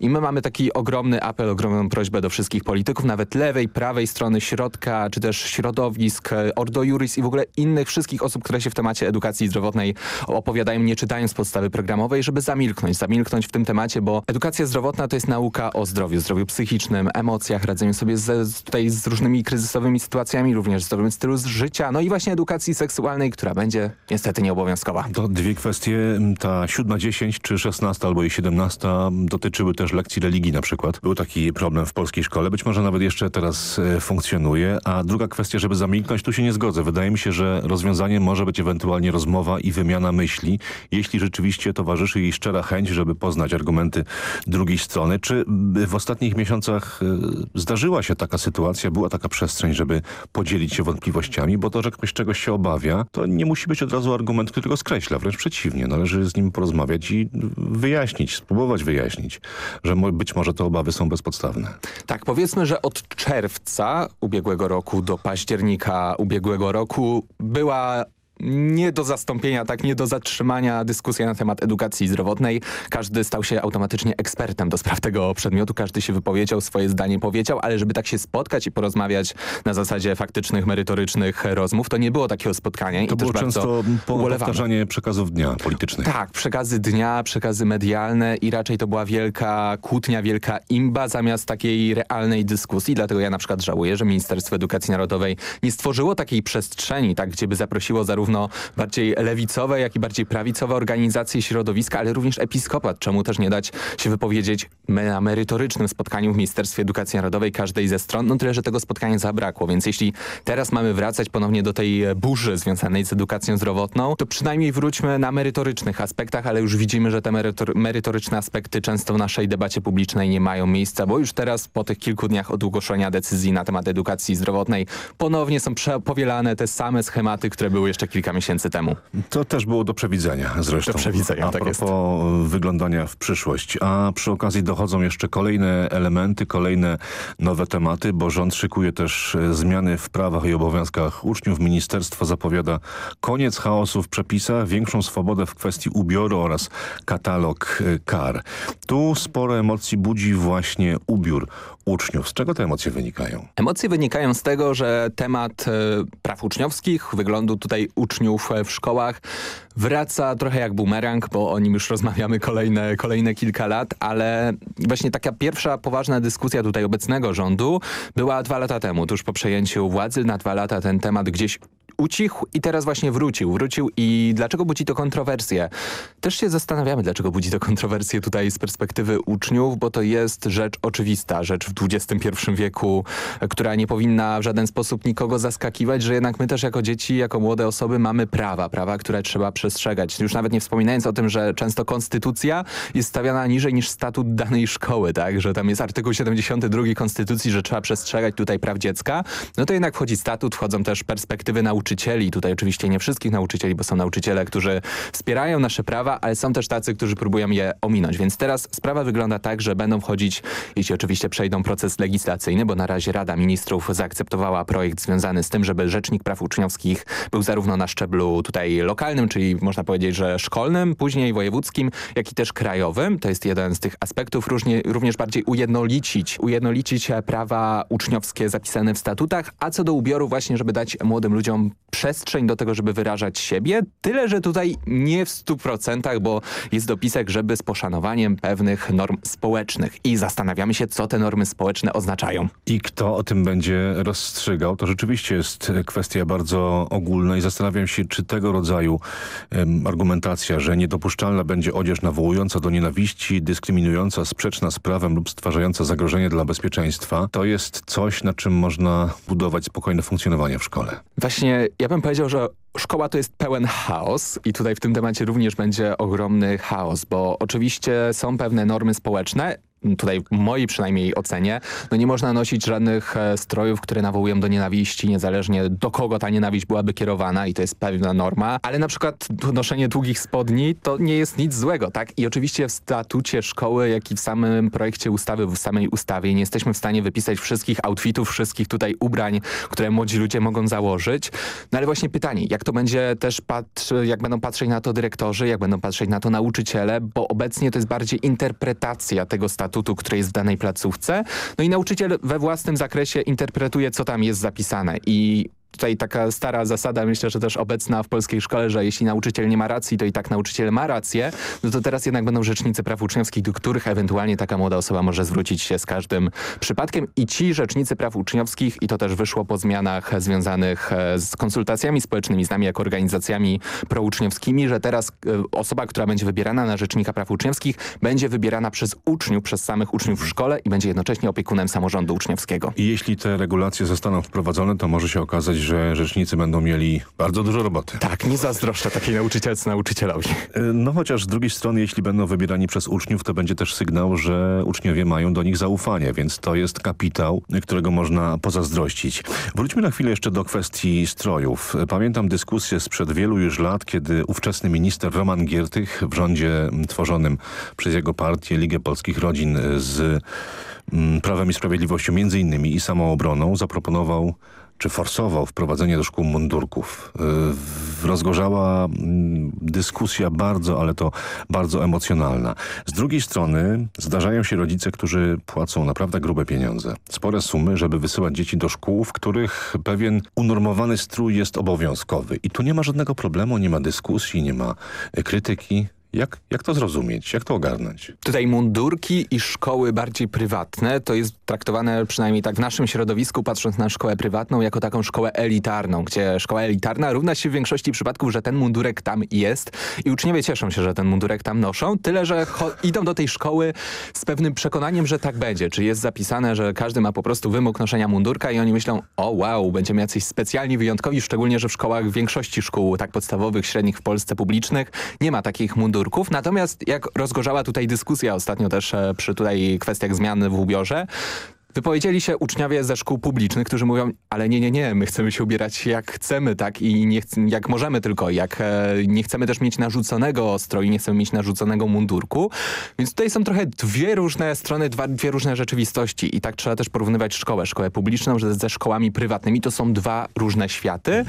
i my mamy taki ogromny apel, ogromną prośbę do wszystkich polityków, nawet lewej, prawej strony środka, czy też środowisk, e, Ordo Juris i w ogóle innych wszystkich osób, które się w temacie edukacji zdrowotnej opowiadają, nie czytając podstawy programowej, żeby zamilknąć, zamilknąć w tym temacie, bo edukacja zdrowotna to jest nauka o zdrowiu, zdrowiu psychicznym, emocjach, radzeniu sobie z, tutaj z różnymi kryzysowymi sytuacjami, również zdrowym stylu życia, no i właśnie edukacji seksualnej, która będzie niestety nieobowiązkowa. To dwie kwestie, ta siódma, dziesięć czy szesnasta albo i siedemnasta dotyczyły też lekcji religii na przykład. Był taki problem w polskiej szkole, być może nawet jeszcze teraz e, funkcjonuje. A druga kwestia, żeby zamilknąć, tu się nie zgodzę. Wydaje mi się, że rozwiązaniem może być ewentualnie rozmowa i wymiana myśli, jeśli rzeczywiście towarzyszy jej szczera chęć, żeby poznać argumenty drugiej strony. Czy w ostatnich miesiącach e, zdarzyła się taka sytuacja, była taka przestrzeń, żeby podzielić się wątpliwościami, bo to, że ktoś czegoś się obawia, to nie musi być od razu argument, który go skreśla, wręcz przeciwnie. Należy z nim porozmawiać i wyjaśnić, spróbować wyjaśnić, że być może te obawy są bezpodstawne. Tak, powiedzmy, że od czerwca ubiegłego roku do października ubiegłego roku była nie do zastąpienia, tak nie do zatrzymania dyskusja na temat edukacji zdrowotnej. Każdy stał się automatycznie ekspertem do spraw tego przedmiotu, każdy się wypowiedział, swoje zdanie powiedział, ale żeby tak się spotkać i porozmawiać na zasadzie faktycznych, merytorycznych rozmów, to nie było takiego spotkania. To i było często powtarzanie przekazów dnia politycznych. Tak, przekazy dnia, przekazy medialne i raczej to była wielka kłótnia, wielka imba zamiast takiej realnej dyskusji. Dlatego ja na przykład żałuję, że Ministerstwo Edukacji Narodowej nie stworzyło takiej przestrzeni, tak, gdzie by zaprosiło zarówno bardziej lewicowe, jak i bardziej prawicowe organizacje, środowiska, ale również episkopat. Czemu też nie dać się wypowiedzieć na merytorycznym spotkaniu w Ministerstwie Edukacji Narodowej każdej ze stron? No tyle, że tego spotkania zabrakło, więc jeśli teraz mamy wracać ponownie do tej burzy związanej z edukacją zdrowotną, to przynajmniej wróćmy na merytorycznych aspektach, ale już widzimy, że te merytor merytoryczne aspekty często w naszej debacie publicznej nie mają miejsca, bo już teraz po tych kilku dniach od ogłoszenia decyzji na temat edukacji zdrowotnej ponownie są powielane te same schematy, które były jeszcze kilka miesięcy temu. To też było do przewidzenia zresztą. Do przewidzenia, A tak jest. propos wyglądania w przyszłość. A przy okazji dochodzą jeszcze kolejne elementy, kolejne nowe tematy, bo rząd szykuje też e, zmiany w prawach i obowiązkach uczniów. Ministerstwo zapowiada koniec chaosu w przepisach, większą swobodę w kwestii ubioru oraz katalog e, kar. Tu sporo emocji budzi właśnie ubiór uczniów. Z czego te emocje wynikają? Emocje wynikają z tego, że temat e, praw uczniowskich, wyglądu tutaj uczniów e, w szkołach wraca trochę jak bumerang, bo o nim już rozmawiamy kolejne, kolejne kilka lat, ale właśnie taka pierwsza poważna dyskusja tutaj obecnego rządu była dwa lata temu, tuż po przejęciu władzy. Na dwa lata ten temat gdzieś ucichł i teraz właśnie wrócił. Wrócił i dlaczego budzi to kontrowersje? Też się zastanawiamy, dlaczego budzi to kontrowersje tutaj z perspektywy uczniów, bo to jest rzecz oczywista, rzecz w XXI wieku, która nie powinna w żaden sposób nikogo zaskakiwać, że jednak my też jako dzieci, jako młode osoby mamy prawa, prawa, które trzeba przestrzegać. Już nawet nie wspominając o tym, że często konstytucja jest stawiana niżej niż statut danej szkoły, tak? Że tam jest artykuł 72 konstytucji, że trzeba przestrzegać tutaj praw dziecka. No to jednak wchodzi statut, wchodzą też perspektywy nauczania nauczycieli, tutaj oczywiście nie wszystkich nauczycieli, bo są nauczyciele, którzy wspierają nasze prawa, ale są też tacy, którzy próbują je ominąć. Więc teraz sprawa wygląda tak, że będą wchodzić, jeśli oczywiście przejdą proces legislacyjny, bo na razie Rada Ministrów zaakceptowała projekt związany z tym, żeby Rzecznik Praw Uczniowskich był zarówno na szczeblu tutaj lokalnym, czyli można powiedzieć, że szkolnym, później wojewódzkim, jak i też krajowym. To jest jeden z tych aspektów, różnie, również bardziej ujednolicić, ujednolicić prawa uczniowskie zapisane w statutach, a co do ubioru właśnie, żeby dać młodym ludziom przestrzeń do tego, żeby wyrażać siebie. Tyle, że tutaj nie w stu procentach, bo jest dopisek, żeby z poszanowaniem pewnych norm społecznych. I zastanawiamy się, co te normy społeczne oznaczają. I kto o tym będzie rozstrzygał, to rzeczywiście jest kwestia bardzo ogólna i zastanawiam się, czy tego rodzaju um, argumentacja, że niedopuszczalna będzie odzież nawołująca do nienawiści, dyskryminująca, sprzeczna z prawem lub stwarzająca zagrożenie dla bezpieczeństwa, to jest coś, na czym można budować spokojne funkcjonowanie w szkole. Właśnie ja bym powiedział, że szkoła to jest pełen chaos i tutaj w tym temacie również będzie ogromny chaos, bo oczywiście są pewne normy społeczne, tutaj mojej przynajmniej ocenie, no nie można nosić żadnych e, strojów, które nawołują do nienawiści, niezależnie do kogo ta nienawiść byłaby kierowana i to jest pewna norma, ale na przykład noszenie długich spodni to nie jest nic złego, tak? I oczywiście w statucie szkoły, jak i w samym projekcie ustawy, w samej ustawie nie jesteśmy w stanie wypisać wszystkich outfitów, wszystkich tutaj ubrań, które młodzi ludzie mogą założyć. No ale właśnie pytanie, jak to będzie też patrzy, jak będą patrzeć na to dyrektorzy, jak będą patrzeć na to nauczyciele, bo obecnie to jest bardziej interpretacja tego statutu statutu, który jest w danej placówce. No i nauczyciel we własnym zakresie interpretuje, co tam jest zapisane i tutaj taka stara zasada, myślę, że też obecna w polskiej szkole, że jeśli nauczyciel nie ma racji, to i tak nauczyciel ma rację, no to teraz jednak będą rzecznicy praw uczniowskich, do których ewentualnie taka młoda osoba może zwrócić się z każdym przypadkiem i ci rzecznicy praw uczniowskich, i to też wyszło po zmianach związanych e, z konsultacjami społecznymi z nami jako organizacjami prouczniowskimi, że teraz e, osoba, która będzie wybierana na rzecznika praw uczniowskich, będzie wybierana przez uczniów, przez samych uczniów w szkole i będzie jednocześnie opiekunem samorządu uczniowskiego. I jeśli te regulacje zostaną wprowadzone, to może się okazać, że rzecznicy będą mieli bardzo dużo roboty. Tak, nie zazdroszczę takiej nauczycielce nauczycielowi. No chociaż z drugiej strony, jeśli będą wybierani przez uczniów, to będzie też sygnał, że uczniowie mają do nich zaufanie, więc to jest kapitał, którego można pozazdrościć. Wróćmy na chwilę jeszcze do kwestii strojów. Pamiętam dyskusję sprzed wielu już lat, kiedy ówczesny minister Roman Giertych w rządzie tworzonym przez jego partię Ligę Polskich Rodzin z Prawem i Sprawiedliwością między innymi i samoobroną zaproponował czy forsował wprowadzenie do szkół mundurków. Rozgorzała dyskusja bardzo, ale to bardzo emocjonalna. Z drugiej strony zdarzają się rodzice, którzy płacą naprawdę grube pieniądze. Spore sumy, żeby wysyłać dzieci do szkół, w których pewien unormowany strój jest obowiązkowy. I tu nie ma żadnego problemu, nie ma dyskusji, nie ma krytyki. Jak, jak to zrozumieć? Jak to ogarnąć? Tutaj mundurki i szkoły bardziej prywatne to jest traktowane przynajmniej tak w naszym środowisku, patrząc na szkołę prywatną, jako taką szkołę elitarną, gdzie szkoła elitarna równa się w większości przypadków, że ten mundurek tam jest i uczniowie cieszą się, że ten mundurek tam noszą, tyle, że idą do tej szkoły z pewnym przekonaniem, że tak będzie. Czy jest zapisane, że każdy ma po prostu wymóg noszenia mundurka i oni myślą, o wow, będziemy jacyś specjalni, wyjątkowi, szczególnie, że w szkołach w większości szkół tak podstawowych, średnich w Polsce publicznych nie ma takich mundurków Natomiast jak rozgorzała tutaj dyskusja ostatnio też e, przy tutaj kwestiach zmian w ubiorze, Wypowiedzieli się uczniowie ze szkół publicznych, którzy mówią, ale nie, nie, nie, my chcemy się ubierać jak chcemy, tak i nie jak możemy tylko, jak e, nie chcemy też mieć narzuconego stroju, nie chcemy mieć narzuconego mundurku. Więc tutaj są trochę dwie różne strony, dwa, dwie różne rzeczywistości i tak trzeba też porównywać szkołę, szkołę publiczną ze, ze szkołami prywatnymi. To są dwa różne światy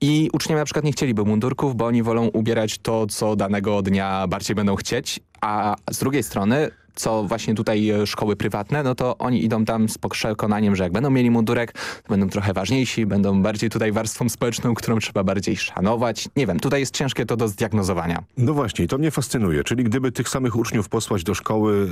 i uczniowie na przykład nie chcieliby mundurków, bo oni wolą ubierać to, co danego dnia bardziej będą chcieć, a z drugiej strony co właśnie tutaj e, szkoły prywatne, no to oni idą tam z przekonaniem, że jak będą mieli mundurek, to będą trochę ważniejsi, będą bardziej tutaj warstwą społeczną, którą trzeba bardziej szanować. Nie wiem, tutaj jest ciężkie to do zdiagnozowania. No właśnie, to mnie fascynuje. Czyli gdyby tych samych uczniów posłać do szkoły,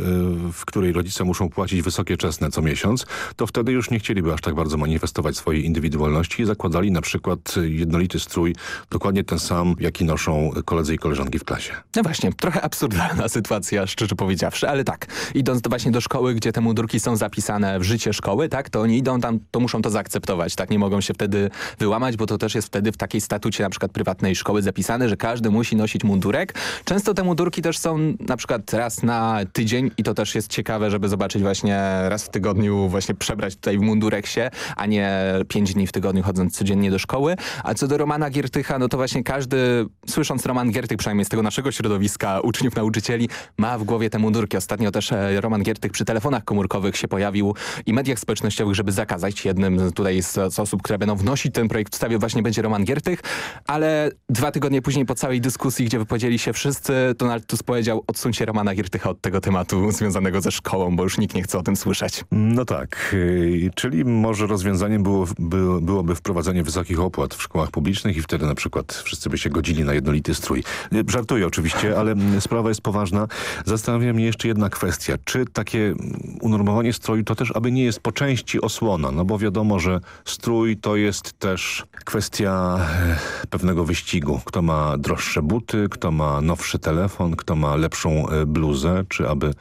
e, w której rodzice muszą płacić wysokie czesne co miesiąc, to wtedy już nie chcieliby aż tak bardzo manifestować swojej indywidualności i zakładali na przykład jednolity strój, dokładnie ten sam, jaki noszą koledzy i koleżanki w klasie. No właśnie, trochę absurdalna sytuacja, szczerze powiedziawszy, ale tak, tak. Idąc właśnie do szkoły, gdzie te mundurki są zapisane w życie szkoły, tak, to oni idą tam, to muszą to zaakceptować, tak, nie mogą się wtedy wyłamać, bo to też jest wtedy w takiej statucie na przykład prywatnej szkoły zapisane, że każdy musi nosić mundurek. Często te mundurki też są na przykład raz na tydzień i to też jest ciekawe, żeby zobaczyć właśnie raz w tygodniu właśnie przebrać tutaj w mundurek się, a nie pięć dni w tygodniu chodząc codziennie do szkoły. A co do Romana Giertycha, no to właśnie każdy, słysząc Roman Giertych, przynajmniej z tego naszego środowiska uczniów, nauczycieli, ma w głowie te mundurki. Ostatnio też e, Roman Giertych przy telefonach komórkowych się pojawił i mediach społecznościowych, żeby zakazać. Jednym tutaj z, z osób, które będą wnosić ten projekt w ustawie właśnie będzie Roman Giertych, ale dwa tygodnie później po całej dyskusji, gdzie wypowiedzieli się wszyscy, Donald Tusk powiedział, odsuńcie Romana Giertycha od tego tematu związanego ze szkołą, bo już nikt nie chce o tym słyszeć. No tak, yy, czyli może rozwiązaniem było, by, byłoby wprowadzenie wysokich opłat w szkołach publicznych i wtedy na przykład wszyscy by się godzili na jednolity strój. Yy, Żartuję oczywiście, ale sprawa jest poważna. Zastanawia mnie jeszcze jedna kwestia. Czy takie unormowanie stroju to też aby nie jest po części osłona? No bo wiadomo, że strój to jest też kwestia e, pewnego wyścigu. Kto ma droższe buty, kto ma nowszy telefon, kto ma lepszą e, bluzę, czy aby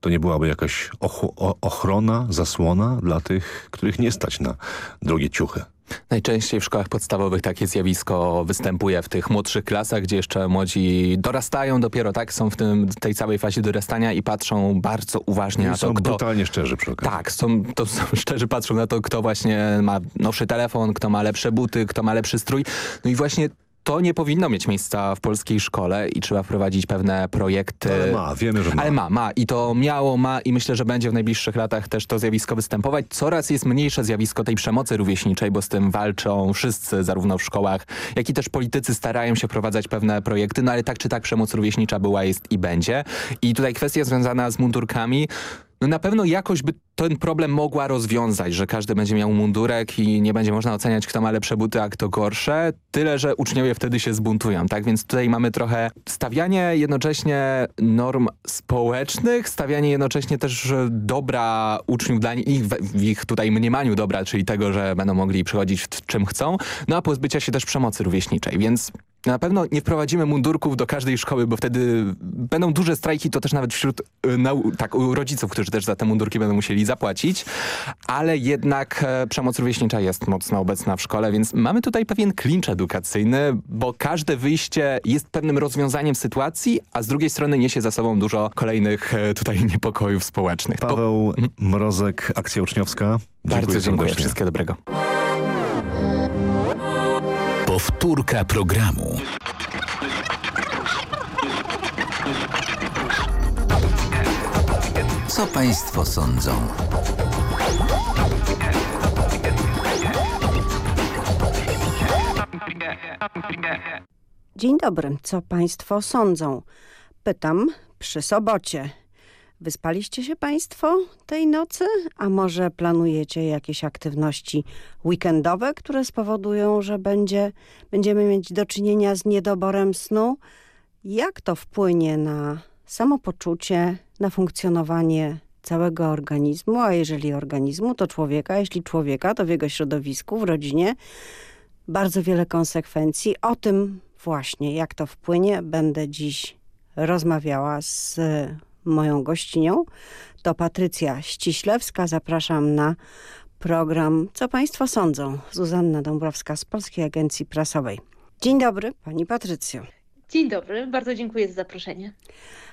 to nie byłaby jakaś ochrona, zasłona dla tych, których nie stać na drogie ciuchy. Najczęściej w szkołach podstawowych takie zjawisko występuje w tych młodszych klasach, gdzie jeszcze młodzi dorastają dopiero, tak? Są w tym, tej całej fazie dorastania i patrzą bardzo uważnie na są to, kto... brutalnie szczerzy przy okazji. Tak, są, to są szczerzy patrzą na to, kto właśnie ma nowszy telefon, kto ma lepsze buty, kto ma lepszy strój. No i właśnie to nie powinno mieć miejsca w polskiej szkole i trzeba wprowadzić pewne projekty. Ale ma, wiemy, że ma. Ale ma, ma i to miało, ma i myślę, że będzie w najbliższych latach też to zjawisko występować. Coraz jest mniejsze zjawisko tej przemocy rówieśniczej, bo z tym walczą wszyscy, zarówno w szkołach, jak i też politycy starają się wprowadzać pewne projekty, no ale tak czy tak przemoc rówieśnicza była, jest i będzie. I tutaj kwestia związana z mundurkami, no na pewno jakoś by ten problem mogła rozwiązać, że każdy będzie miał mundurek i nie będzie można oceniać, kto ma lepsze buty, a kto gorsze. Tyle, że uczniowie wtedy się zbuntują, tak? Więc tutaj mamy trochę stawianie jednocześnie norm społecznych, stawianie jednocześnie też dobra uczniów dla nich, w, ich tutaj mniemaniu dobra, czyli tego, że będą mogli przychodzić w czym chcą, no a pozbycia się też przemocy rówieśniczej, więc na pewno nie wprowadzimy mundurków do każdej szkoły, bo wtedy będą duże strajki, to też nawet wśród y, tak, rodziców, którzy też za te mundurki będą musieli zapłacić, ale jednak e, przemoc rówieśnicza jest mocno obecna w szkole, więc mamy tutaj pewien klincz edukacyjny, bo każde wyjście jest pewnym rozwiązaniem sytuacji, a z drugiej strony niesie za sobą dużo kolejnych e, tutaj niepokojów społecznych. To- Paweł Mrozek, Akcja Uczniowska. Bardzo dziękuję, serdecznie. wszystkiego dobrego. Powtórka programu. Co Państwo sądzą? Dzień dobry, co Państwo sądzą? Pytam przy sobocie. Wyspaliście się Państwo tej nocy? A może planujecie jakieś aktywności weekendowe, które spowodują, że będzie, będziemy mieć do czynienia z niedoborem snu? Jak to wpłynie na samopoczucie, na funkcjonowanie całego organizmu, a jeżeli organizmu, to człowieka, jeśli człowieka, to w jego środowisku, w rodzinie, bardzo wiele konsekwencji. O tym właśnie, jak to wpłynie, będę dziś rozmawiała z moją gościnią. To Patrycja Ściślewska. Zapraszam na program Co Państwo sądzą? Zuzanna Dąbrowska z Polskiej Agencji Prasowej. Dzień dobry, Pani Patrycjo. Dzień dobry, bardzo dziękuję za zaproszenie.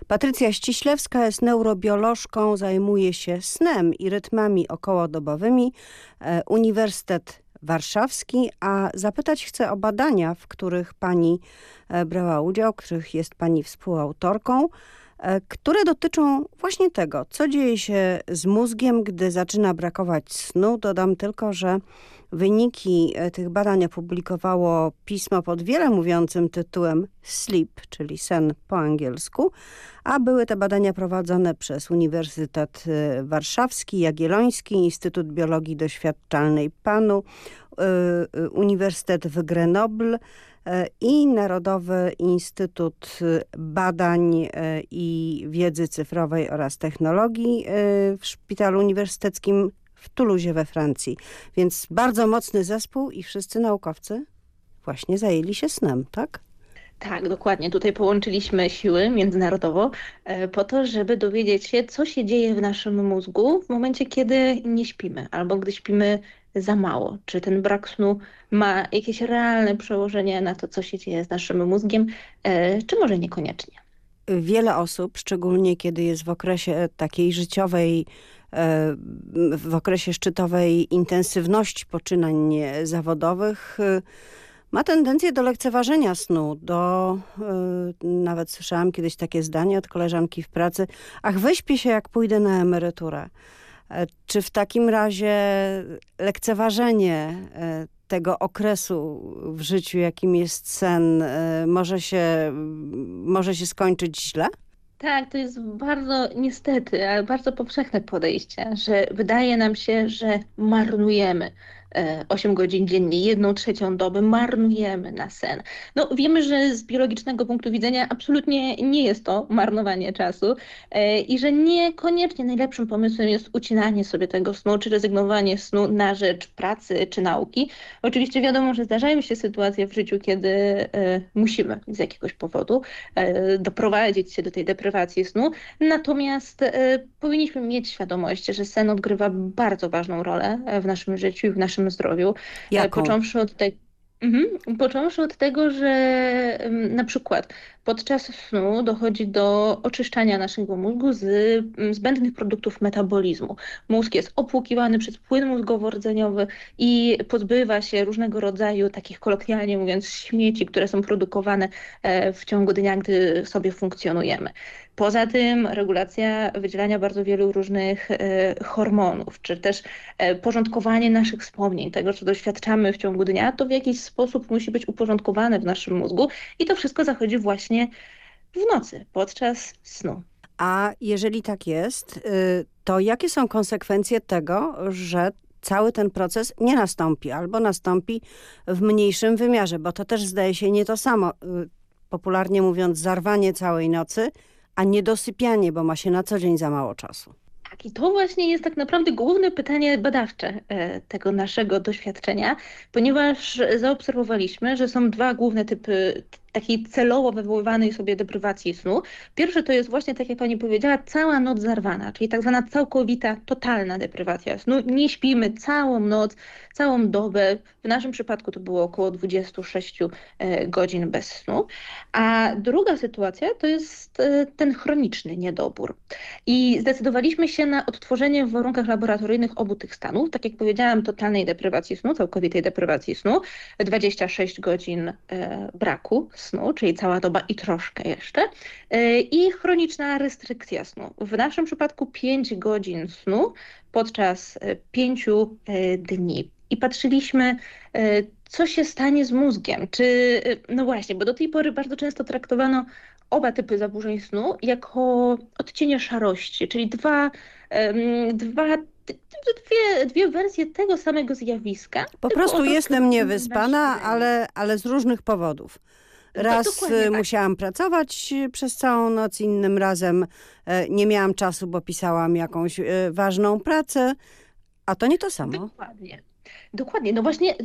Patrycja Ściślewska jest neurobiolożką, zajmuje się snem i rytmami okołodobowymi. E, Uniwersytet Warszawski, a zapytać chcę o badania, w których pani e, brała udział, których jest pani współautorką, e, które dotyczą właśnie tego, co dzieje się z mózgiem, gdy zaczyna brakować snu. Dodam tylko, że wyniki e, tych badań opublikowało pismo pod wiele mówiącym tytułem Sleep, czyli sen po angielsku, a były te badania prowadzone przez Uniwersytet e, Warszawski, Jagielloński, Instytut Biologii Doświadczalnej PANU, e, Uniwersytet w Grenoble i Narodowy Instytut Badań i Wiedzy Cyfrowej oraz Technologii w Szpitalu Uniwersyteckim w Toulouse we Francji. Więc bardzo mocny zespół i wszyscy naukowcy właśnie zajęli się snem, tak? Tak, dokładnie. Tutaj połączyliśmy siły międzynarodowo e, po to, żeby dowiedzieć się, co się dzieje w naszym mózgu w momencie, kiedy nie śpimy albo gdy śpimy za mało. Czy ten brak snu ma jakieś realne przełożenie na to, co się dzieje z naszym mózgiem, e, czy może niekoniecznie. Wiele osób, szczególnie kiedy jest w okresie takiej życiowej, w okresie szczytowej intensywności poczynań zawodowych, e, ma tendencję do lekceważenia snu, do, nawet słyszałam kiedyś takie zdanie od koleżanki w pracy, ach wyśpię się jak pójdę na emeryturę. Czy w takim razie lekceważenie tego okresu w życiu, jakim jest sen, może się, może się skończyć źle? Tak, to jest bardzo, niestety, ale bardzo powszechne podejście, że wydaje nam się, że marnujemy 8 godzin dziennie, jedną trzecią doby marnujemy na sen. No wiemy, że z biologicznego punktu widzenia absolutnie nie jest to marnowanie czasu e, i że niekoniecznie najlepszym pomysłem jest ucinanie sobie tego snu, czy rezygnowanie snu na rzecz pracy czy nauki. Oczywiście wiadomo, że zdarzają się sytuacje w życiu, kiedy e, musimy z jakiegoś powodu e, doprowadzić się do tej deprywacji snu, natomiast powinniśmy mieć świadomość, że sen odgrywa bardzo ważną rolę w naszym życiu i w naszym zdrowiu. Jaką? Począwszy od tej Mhm. Począwszy od tego, że na przykład podczas snu dochodzi do oczyszczania naszego mózgu z zbędnych produktów metabolizmu. Mózg jest opłukiwany przez płyn mózgowo-rdzeniowy i pozbywa się różnego rodzaju takich kolokwialnie mówiąc śmieci, które są produkowane e, w ciągu dnia, gdy sobie funkcjonujemy. Poza tym regulacja wydzielania bardzo wielu różnych e, hormonów, czy też e, porządkowanie naszych wspomnień, tego co doświadczamy w ciągu dnia, to w jakiś sposób musi być uporządkowane w naszym mózgu i to wszystko zachodzi właśnie w nocy, podczas snu. A jeżeli tak jest, y, to jakie są konsekwencje tego, że cały ten proces nie nastąpi albo nastąpi w mniejszym wymiarze, bo to też zdaje się nie to samo, y, popularnie mówiąc zarwanie całej nocy, a niedosypianie, bo ma się na co dzień za mało czasu. Tak, i to właśnie jest tak naprawdę główne pytanie badawcze e, tego naszego doświadczenia, ponieważ zaobserwowaliśmy, że są dwa główne typy takiej celowo wywoływanej sobie deprywacji snu. Pierwsze to jest właśnie, tak jak pani powiedziała, cała noc zarwana, czyli tak zwana całkowita, totalna deprywacja snu. Nie śpimy całą noc, całą dobę. W naszym przypadku to było około 26 e, godzin bez snu. A druga sytuacja to jest e, ten chroniczny niedobór. I zdecydowaliśmy się na odtworzenie w warunkach laboratoryjnych obu tych stanów. Tak jak powiedziałam, totalnej deprywacji snu, całkowitej deprywacji snu, 26 godzin e, braku snu, czyli cała doba i troszkę jeszcze, e, i chroniczna restrykcja snu. W naszym przypadku 5 godzin snu podczas 5 e, e, dni. I patrzyliśmy, co się stanie z mózgiem. Czy, no właśnie, bo do tej pory bardzo często traktowano oba typy zaburzeń snu jako odcienie szarości, czyli dwa, dwa dwie, dwie wersje tego samego zjawiska. Po prostu jestem niewyspana, ale, ale z różnych powodów. Raz tak. musiałam pracować przez całą noc, innym razem e, nie miałam czasu, bo pisałam jakąś e, ważną pracę, a to nie to samo. Dokładnie. Dokładnie. No właśnie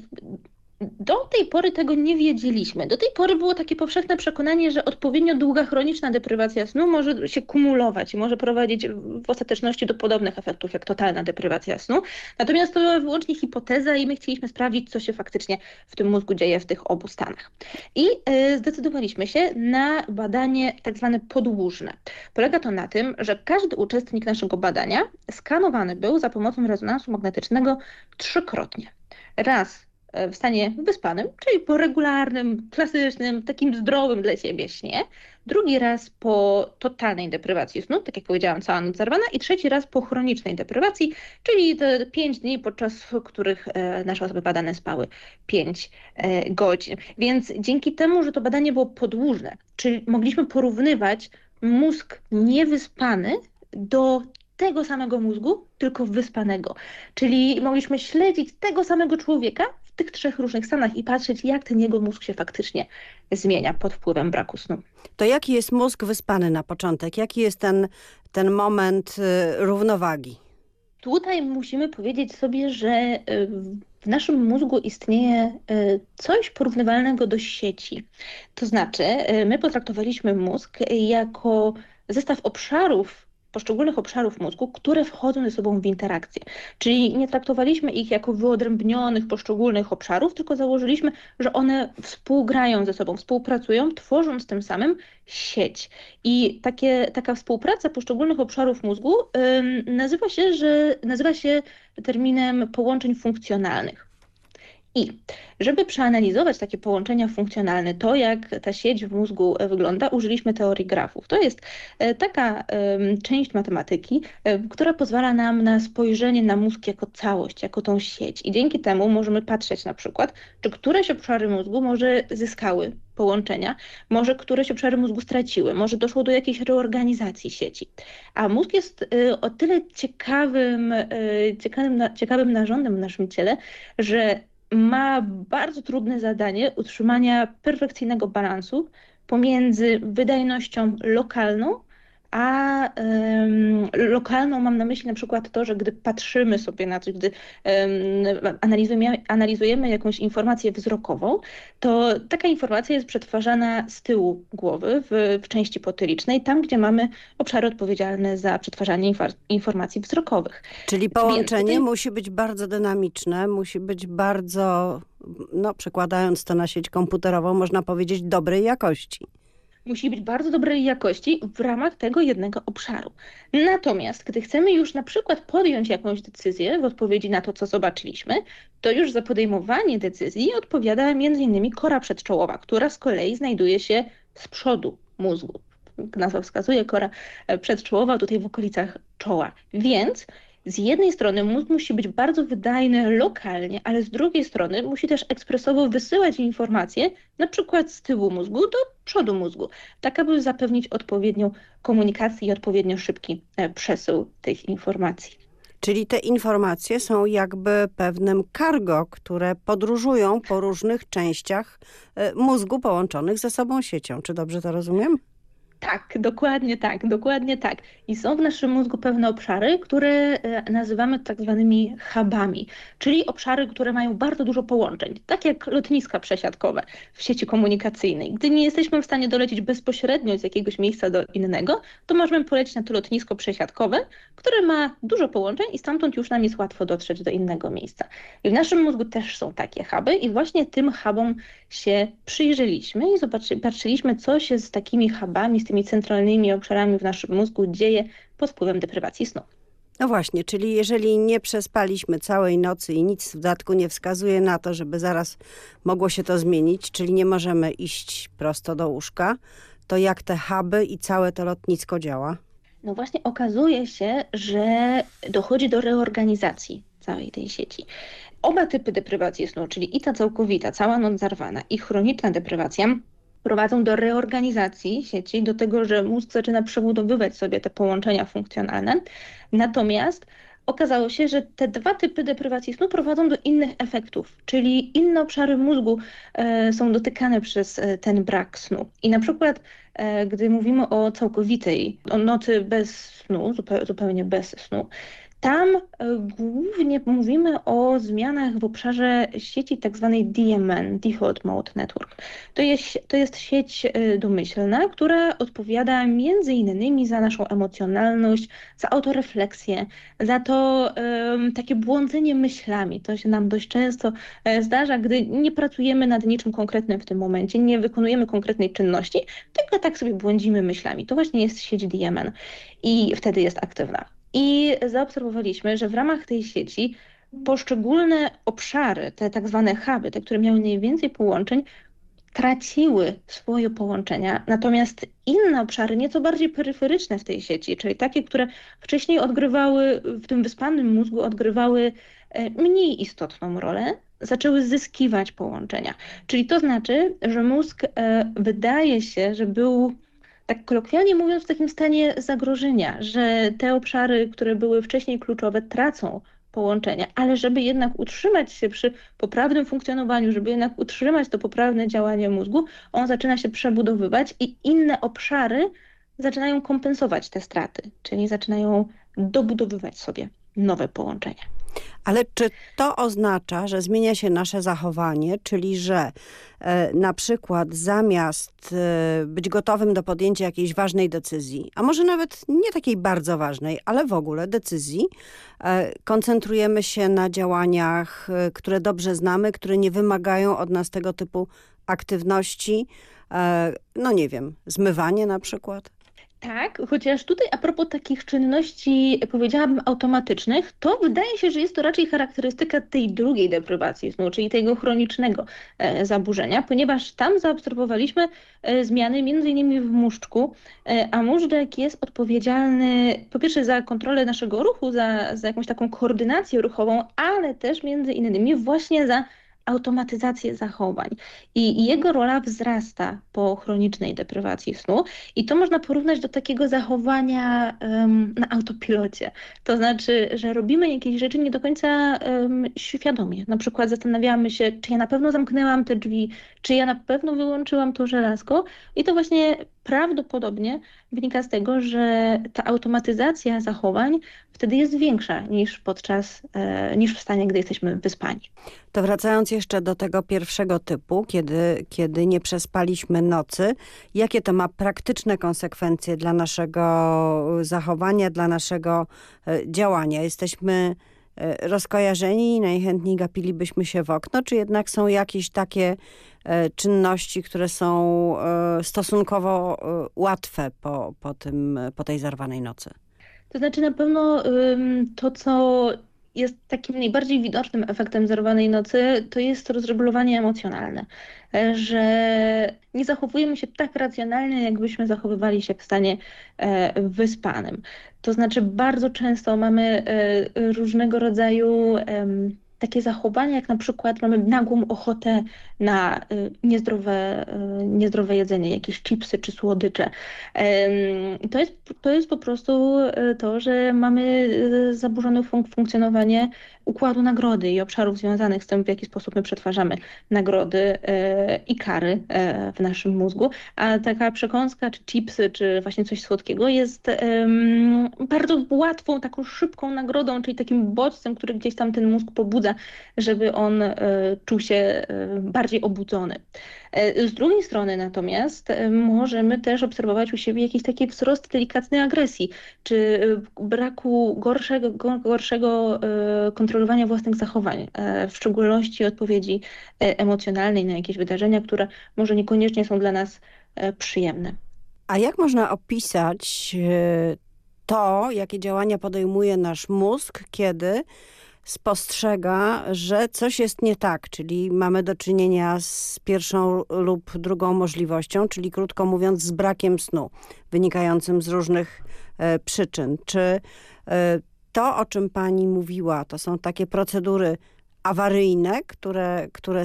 do tej pory tego nie wiedzieliśmy. Do tej pory było takie powszechne przekonanie, że odpowiednio długa chroniczna deprywacja snu może się kumulować i może prowadzić w ostateczności do podobnych efektów jak totalna deprywacja snu. Natomiast to była wyłącznie hipoteza i my chcieliśmy sprawdzić, co się faktycznie w tym mózgu dzieje w tych obu stanach. I y, zdecydowaliśmy się na badanie tak zwane podłużne. Polega to na tym, że każdy uczestnik naszego badania skanowany był za pomocą rezonansu magnetycznego trzykrotnie. Raz w stanie wyspanym, czyli po regularnym, klasycznym, takim zdrowym dla siebie śnie. Drugi raz po totalnej deprywacji snu, tak jak powiedziałam, cała noc zerwana. I trzeci raz po chronicznej deprywacji, czyli te pięć dni, podczas których e, nasze osoby badane spały pięć e, godzin. Więc dzięki temu, że to badanie było podłużne, czyli mogliśmy porównywać mózg niewyspany do tego samego mózgu, tylko wyspanego. Czyli mogliśmy śledzić tego samego człowieka w tych trzech różnych stanach i patrzeć, jak ten jego mózg się faktycznie zmienia pod wpływem braku snu. To jaki jest mózg wyspany na początek? Jaki jest ten, ten moment y, równowagi? Tutaj musimy powiedzieć sobie, że y, w naszym mózgu istnieje y, coś porównywalnego do sieci. To znaczy, my potraktowaliśmy mózg jako zestaw obszarów, poszczególnych obszarów mózgu, które wchodzą ze sobą w interakcję. Czyli nie traktowaliśmy ich jako wyodrębnionych poszczególnych obszarów, tylko założyliśmy, że one współgrają ze sobą, współpracują, tworząc tym samym sieć. I takie, taka współpraca poszczególnych obszarów mózgu ym, nazywa się, że nazywa się terminem połączeń funkcjonalnych. I żeby przeanalizować takie połączenia funkcjonalne, to jak ta sieć w mózgu wygląda, użyliśmy teorii grafów. To jest e, taka część matematyki, um, która pozwala nam na spojrzenie na mózg jako całość, jako tą sieć. I dzięki temu możemy patrzeć na przykład, czy któreś obszary mózgu może zyskały połączenia, może któreś obszary mózgu straciły, może doszło do jakiejś reorganizacji sieci. A mózg jest o tyle ciekawym, ciekawym, ciekawym narządem w naszym ciele, że ma bardzo trudne zadanie utrzymania perfekcyjnego balansu pomiędzy wydajnością lokalną, a lokalną mam na myśli na przykład to, że gdy patrzymy sobie na coś, gdy analizujemy, analizujemy jakąś informację wzrokową, to taka informacja jest przetwarzana z tyłu głowy w, w części potylicznej, tam gdzie mamy obszary odpowiedzialne za przetwarzanie informacji wzrokowych. Czyli połączenie tutaj... musi być bardzo dynamiczne, musi być bardzo, no przekładając to na sieć komputerową, można powiedzieć dobrej jakości musi być bardzo dobrej jakości w ramach tego jednego obszaru. Natomiast gdy chcemy już na przykład podjąć jakąś decyzję w odpowiedzi na to, co zobaczyliśmy, to już za podejmowanie decyzji odpowiada m.in. kora przedczołowa, która z kolei znajduje się z przodu mózgu. Nazwa wskazuje, kora przedczołowa tutaj w okolicach czoła. Więc z jednej strony mózg musi być bardzo wydajny lokalnie, ale z drugiej strony musi też ekspresowo wysyłać informacje, na przykład z tyłu mózgu do przodu mózgu, tak aby zapewnić odpowiednią komunikację i odpowiednio szybki e, przesył tych informacji. Czyli te informacje są jakby pewnym cargo, które podróżują po różnych częściach e, mózgu połączonych ze sobą siecią. Czy dobrze to rozumiem? Tak, dokładnie tak, dokładnie tak. I są w naszym mózgu pewne obszary, które e, nazywamy tak zwanymi hubami, czyli obszary, które mają bardzo dużo połączeń, tak jak lotniska przesiadkowe w sieci komunikacyjnej. Gdy nie jesteśmy w stanie dolecieć bezpośrednio z jakiegoś miejsca do innego, to możemy polecieć na to lotnisko przesiadkowe, które ma dużo połączeń i stamtąd już nam jest łatwo dotrzeć do innego miejsca. I w naszym mózgu też są takie huby i właśnie tym hubom się przyjrzeliśmy i zobaczyliśmy, co się z takimi hubami, z tymi centralnymi obszarami w naszym mózgu dzieje pod wpływem deprywacji snu. No właśnie, czyli jeżeli nie przespaliśmy całej nocy i nic w dodatku nie wskazuje na to, żeby zaraz mogło się to zmienić, czyli nie możemy iść prosto do łóżka, to jak te huby i całe to lotnisko działa? No właśnie okazuje się, że dochodzi do reorganizacji całej tej sieci. Oba typy deprywacji snu, czyli i ta całkowita, cała noc zarwana i chroniczna deprywacja prowadzą do reorganizacji sieci, do tego, że mózg zaczyna przebudowywać sobie te połączenia funkcjonalne. Natomiast okazało się, że te dwa typy deprywacji snu prowadzą do innych efektów, czyli inne obszary mózgu e, są dotykane przez e, ten brak snu. I na przykład, e, gdy mówimy o całkowitej, o nocy bez snu, zupełnie bez snu, tam e, głównie mówimy o zmianach w obszarze sieci tzw. Tak DMN, Default Mode Network. To jest, to jest sieć e, domyślna, która odpowiada między innymi za naszą emocjonalność, za autorefleksję, za to um, takie błądzenie myślami. To się nam dość często e, zdarza, gdy nie pracujemy nad niczym konkretnym w tym momencie, nie wykonujemy konkretnej czynności, tylko tak sobie błądzimy myślami. To właśnie jest sieć DMN i wtedy jest aktywna. I zaobserwowaliśmy, że w ramach tej sieci poszczególne obszary, te tak zwane huby, te, które miały najwięcej połączeń, traciły swoje połączenia, natomiast inne obszary, nieco bardziej peryferyczne w tej sieci, czyli takie, które wcześniej odgrywały, w tym wyspanym mózgu odgrywały e, mniej istotną rolę, zaczęły zyskiwać połączenia. Czyli to znaczy, że mózg e, wydaje się, że był tak kolokwialnie mówiąc, w takim stanie zagrożenia, że te obszary, które były wcześniej kluczowe, tracą połączenia, ale żeby jednak utrzymać się przy poprawnym funkcjonowaniu, żeby jednak utrzymać to poprawne działanie mózgu, on zaczyna się przebudowywać i inne obszary zaczynają kompensować te straty, czyli zaczynają dobudowywać sobie nowe połączenia. Ale czy to oznacza, że zmienia się nasze zachowanie, czyli że e, na przykład zamiast e, być gotowym do podjęcia jakiejś ważnej decyzji, a może nawet nie takiej bardzo ważnej, ale w ogóle decyzji, e, koncentrujemy się na działaniach, e, które dobrze znamy, które nie wymagają od nas tego typu aktywności, e, no nie wiem, zmywanie na przykład? Tak, chociaż tutaj a propos takich czynności, powiedziałabym, automatycznych, to wydaje się, że jest to raczej charakterystyka tej drugiej deprywacji snu, czyli tego chronicznego e, zaburzenia, ponieważ tam zaobserwowaliśmy e, zmiany innymi w muszczku, e, a móżdżek jest odpowiedzialny po pierwsze za kontrolę naszego ruchu, za, za jakąś taką koordynację ruchową, ale też między innymi właśnie za automatyzację zachowań. I jego rola wzrasta po chronicznej deprywacji snu i to można porównać do takiego zachowania um, na autopilocie. To znaczy, że robimy jakieś rzeczy nie do końca um, świadomie. Na przykład zastanawiamy się, czy ja na pewno zamknęłam te drzwi, czy ja na pewno wyłączyłam to żelazko i to właśnie prawdopodobnie wynika z tego, że ta automatyzacja zachowań wtedy jest większa niż podczas, e, niż w stanie, gdy jesteśmy wyspani. To wracając jeszcze do tego pierwszego typu, kiedy, kiedy nie przespaliśmy nocy, jakie to ma praktyczne konsekwencje dla naszego zachowania, dla naszego e, działania? Jesteśmy rozkojarzeni i najchętniej gapilibyśmy się w okno, czy jednak są jakieś takie e, czynności, które są e, stosunkowo e, łatwe po, po, tym, po tej zarwanej nocy? To znaczy na pewno to, co jest takim najbardziej widocznym efektem zerwanej nocy, to jest rozregulowanie emocjonalne. E, Że nie zachowujemy się tak racjonalnie, jakbyśmy zachowywali się w stanie e, wyspanym. To znaczy bardzo często mamy e, różnego rodzaju takie zachowania, jak na przykład mamy nagłą ochotę na y, niezdrowe, y, niezdrowe jedzenie, jakieś chipsy czy słodycze. To jest, to jest po prostu y, to, że mamy zaburzone funk funkcjonowanie układu nagrody i obszarów związanych z tym, w jaki sposób my przetwarzamy nagrody i kary w naszym mózgu. A taka przekąska, czy chipsy, czy właśnie coś słodkiego jest bardzo łatwą, taką szybką nagrodą, czyli takim bodźcem, który gdzieś tam ten mózg pobudza, żeby on czuł się y, bardziej obudzony. E, Z drugiej strony natomiast e, możemy też obserwować u siebie jakiś taki wzrost delikatnej agresji, czy e, braku gorszego, go- gorszego kontrolowania własnych zachowań, w szczególności odpowiedzi emocjonalnej na jakieś wydarzenia, które może niekoniecznie są dla nas przyjemne. A jak można opisać to, jakie działania podejmuje nasz mózg, kiedy spostrzega, że coś jest nie tak, czyli mamy do czynienia z pierwszą lub drugą możliwością, czyli krótko mówiąc z brakiem snu, wynikającym z różnych e, przyczyn. Czy e, to, o czym pani mówiła, to są takie procedury awaryjne, które, które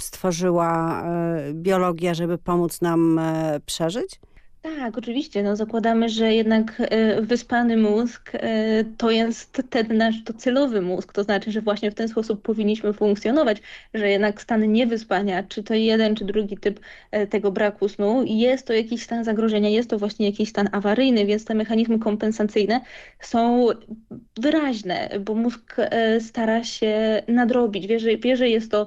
stworzyła e, biologia, żeby pomóc nam e, przeżyć? Tak, oczywiście. No, zakładamy, że jednak e, wyspany mózg e, to jest ten nasz docelowy mózg, to znaczy, że właśnie w ten sposób powinniśmy funkcjonować, że jednak stan niewyspania, czy to jeden, czy drugi typ e, tego braku snu, jest to jakiś stan zagrożenia, jest to właśnie jakiś stan awaryjny, więc te mechanizmy kompensacyjne są wyraźne, bo mózg stara się nadrobić, wie, że, wie, że jest to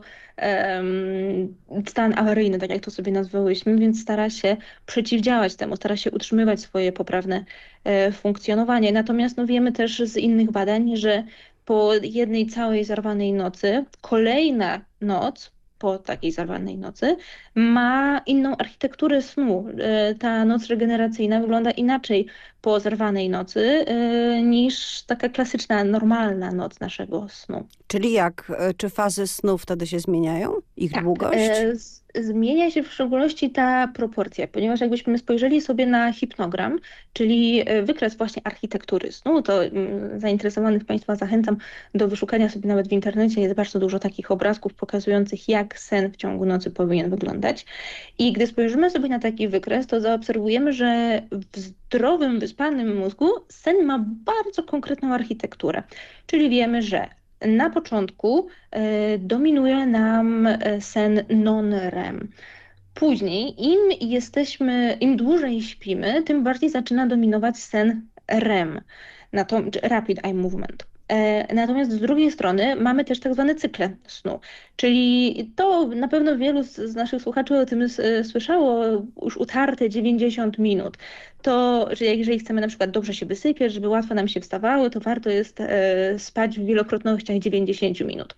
stan awaryjny, tak jak to sobie nazwałyśmy, więc stara się przeciwdziałać temu, stara się utrzymywać swoje poprawne e, funkcjonowanie. Natomiast no, wiemy też z innych badań, że po jednej całej zarwanej nocy, kolejna noc po takiej zarwanej nocy ma inną architekturę snu. E, Ta noc regeneracyjna wygląda inaczej po zarwanej nocy e, niż taka klasyczna, normalna noc naszego snu. Czyli jak? E, Czy fazy snu wtedy się zmieniają? Ich długość? E, z- Zmienia się w szczególności ta proporcja, ponieważ jakbyśmy spojrzeli sobie na hipnogram, czyli wykres właśnie architektury snu, to mm, zainteresowanych Państwa zachęcam do wyszukania sobie nawet w internecie. Jest bardzo dużo takich obrazków pokazujących, jak sen w ciągu nocy powinien wyglądać. I gdy spojrzymy sobie na taki wykres, to zaobserwujemy, że w zdrowym, wyspanym mózgu sen ma bardzo konkretną architekturę. Czyli wiemy, że na początku e, dominuje nam e, sen non-REM. Później, im jesteśmy, im dłużej śpimy, tym bardziej zaczyna dominować sen REM, na to, Rapid Eye Movement. E, natomiast z drugiej strony mamy też tak zwane cykle snu, czyli to na pewno wielu z, naszych słuchaczy o tym słyszało, już utarte 90 minut. To, że jeżeli chcemy na przykład dobrze się wysypiać, żeby łatwo nam się wstawało, to warto jest e, spać w wielokrotnościach 90 minut.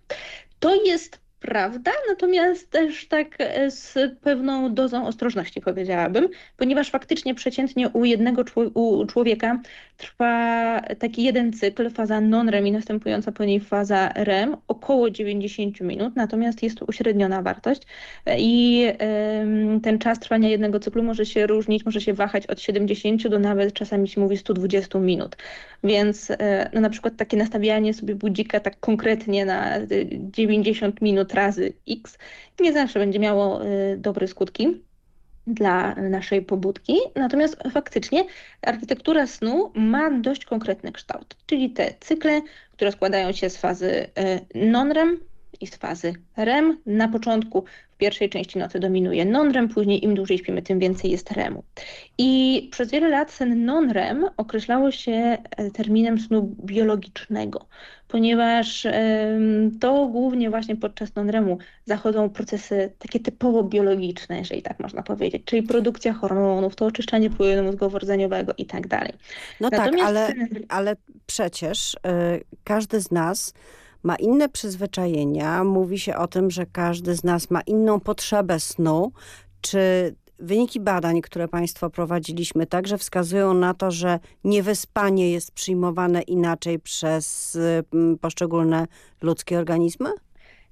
To jest prawda, natomiast też tak e, z pewną dozą ostrożności powiedziałabym, ponieważ faktycznie przeciętnie u jednego u człowieka trwa taki jeden cykl, faza non-REM i następująca po niej faza REM, około 90 minut, natomiast jest to uśredniona wartość e, i ten czas trwania jednego cyklu może się różnić, może się wahać od 70 do nawet czasami się mówi 120 minut. Więc e, no, na przykład takie nastawianie sobie budzika tak konkretnie na 90 minut razy x nie zawsze będzie miało y, dobre skutki dla naszej pobudki. Natomiast faktycznie architektura snu ma dość konkretny kształt, czyli te cykle, które składają się z fazy y, non-REM i z fazy REM. Na początku w pierwszej części nocy dominuje non-REM, później im dłużej śpimy, tym więcej jest REMu. I przez wiele lat sen non-REM określało się e, terminem snu biologicznego, ponieważ to głównie właśnie podczas non-REMu zachodzą procesy takie typowo biologiczne, jeżeli tak można powiedzieć, czyli produkcja hormonów, to oczyszczanie płynu mózgowo-rdzeniowego i tak dalej. No Natomiast tak, ale, ale przecież y, każdy z nas ma inne przyzwyczajenia. Mówi się o tym, że każdy z nas ma inną potrzebę snu. Czy wyniki badań, które Państwo prowadziliśmy, także wskazują na to, że niewyspanie jest przyjmowane inaczej przez mm, poszczególne ludzkie organizmy?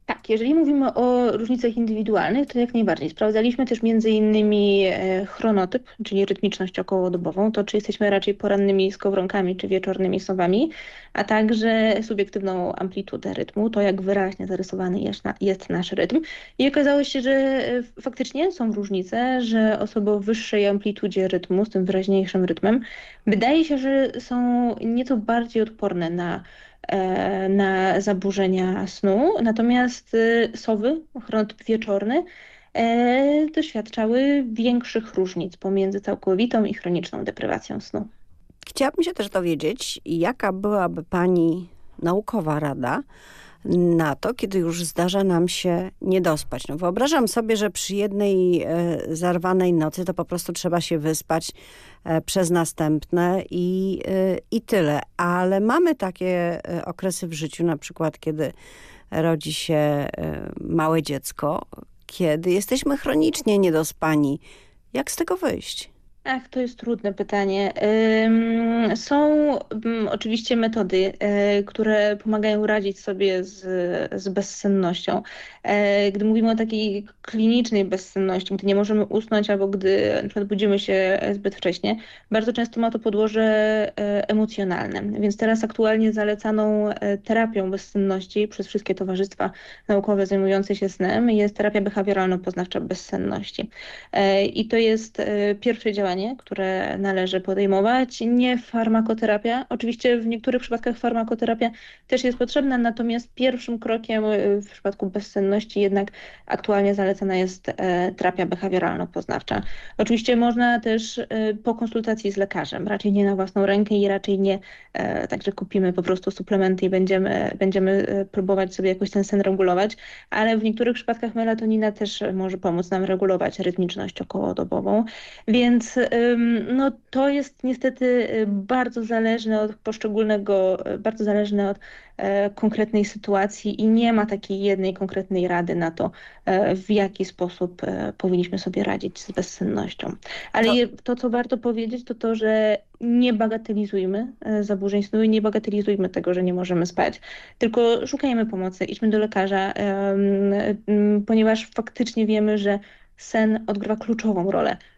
Tak, jeżeli mówimy o różnicach indywidualnych, to jak najbardziej. Sprawdzaliśmy też między innymi e, chronotyp, czyli rytmiczność okołodobową, to czy jesteśmy raczej porannymi skowronkami, czy wieczornymi sowami, a także subiektywną amplitudę rytmu, to jak wyraźnie zarysowany jest, na, jest nasz rytm. I okazało się, że e, faktycznie są różnice, że osoby o wyższej amplitudzie rytmu, z tym wyraźniejszym rytmem, wydaje się, że są nieco bardziej odporne na na zaburzenia snu, natomiast y, sowy, chronotyp wieczorny, e, doświadczały większych różnic pomiędzy całkowitą i chroniczną deprywacją snu. Chciałabym się też dowiedzieć, jaka byłaby Pani naukowa rada na to, kiedy już zdarza nam się nie dospać. No wyobrażam sobie, że przy jednej e, zarwanej nocy to po prostu trzeba się wyspać e, przez następne i, e, i tyle. Ale mamy takie e, okresy w życiu, na przykład kiedy rodzi się e, małe dziecko, kiedy jesteśmy chronicznie niedospani. Jak z tego wyjść? Ach, to jest trudne pytanie. Są mm, oczywiście metody, e, które pomagają radzić sobie z, z bezsennością. E, gdy mówimy o takiej klinicznej bezsenności, gdy nie możemy usnąć albo gdy na przykład budzimy się zbyt wcześnie, bardzo często ma to podłoże e, emocjonalne. Więc teraz aktualnie zalecaną terapią bezsenności przez wszystkie towarzystwa naukowe zajmujące się snem jest terapia behawioralno-poznawcza bezsenności. I to jest pierwsze działanie działanie, które należy podejmować, nie farmakoterapia. Oczywiście w niektórych przypadkach farmakoterapia też jest potrzebna, natomiast pierwszym krokiem y, w przypadku bezsenności jednak aktualnie zalecana jest e, terapia behawioralno-poznawcza. Oczywiście można też y, po konsultacji z lekarzem, raczej nie na własną rękę i raczej nie e, tak, że kupimy po prostu suplementy i będziemy, będziemy e, próbować sobie jakoś ten sen regulować, ale w niektórych przypadkach melatonina też może pomóc nam regulować rytmiczność okołodobową, więc no to jest niestety y, bardzo zależne od poszczególnego, y, bardzo zależne od e, konkretnej sytuacji i nie ma takiej jednej konkretnej rady na to, e, w jaki sposób e, powinniśmy sobie radzić z bezsennością. Ale to, to co warto powiedzieć, to to, że nie bagatelizujmy zaburzeń snu i nie bagatelizujmy tego, że nie możemy spać, tylko szukajmy pomocy, idźmy do lekarza, ponieważ faktycznie wiemy, że sen odgrywa kluczową rolę E,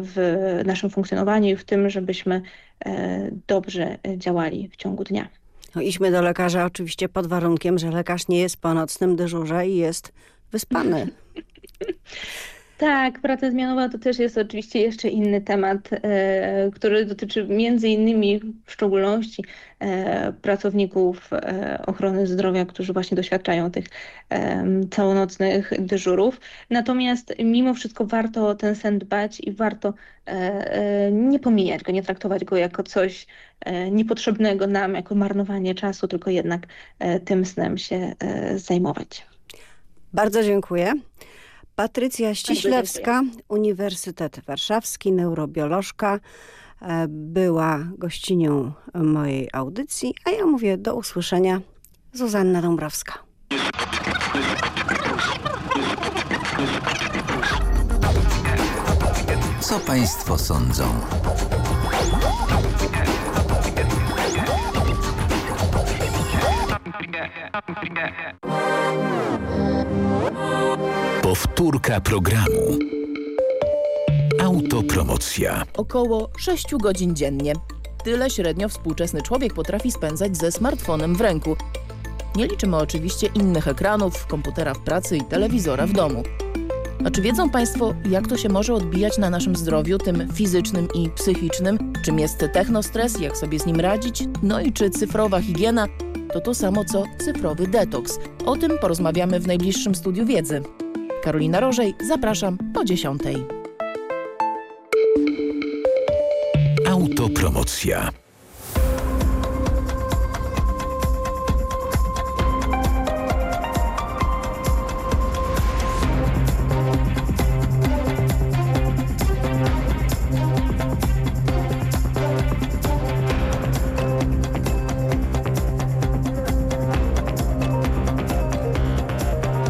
w naszym funkcjonowaniu i w tym, żebyśmy e, dobrze działali w ciągu dnia. No, idźmy do lekarza oczywiście pod warunkiem, że lekarz nie jest po nocnym dyżurze i jest wyspany. Tak, praca zmianowa to też jest oczywiście jeszcze inny temat, e, który dotyczy między innymi w szczególności e, pracowników e, ochrony zdrowia, którzy właśnie doświadczają tych e, całonocnych dyżurów. Natomiast mimo wszystko warto ten sen dbać i warto e, e, nie pomijać go, nie traktować go jako coś niepotrzebnego nam, jako marnowanie czasu, tylko jednak tym snem się zajmować. Bardzo dziękuję. Patrycja Ściślewska, Uniwersytet Warszawski, neurobiolożka, e, była gościnią mojej audycji, a ja mówię do usłyszenia. Zuzanna Dąbrowska. Co Państwo sądzą? Powtórka programu. Autopromocja. Około 6 godzin dziennie. Tyle średnio współczesny człowiek potrafi spędzać ze smartfonem w ręku. Nie liczymy oczywiście innych ekranów, komputera w pracy i telewizora w domu. A czy wiedzą Państwo, jak to się może odbijać na naszym zdrowiu, tym fizycznym i psychicznym? Czym jest technostres, jak sobie z nim radzić? No i czy cyfrowa higiena to to samo co cyfrowy detoks? O tym porozmawiamy w najbliższym studiu wiedzy. Karolina Rożej, zapraszam o 10. Autopromocja.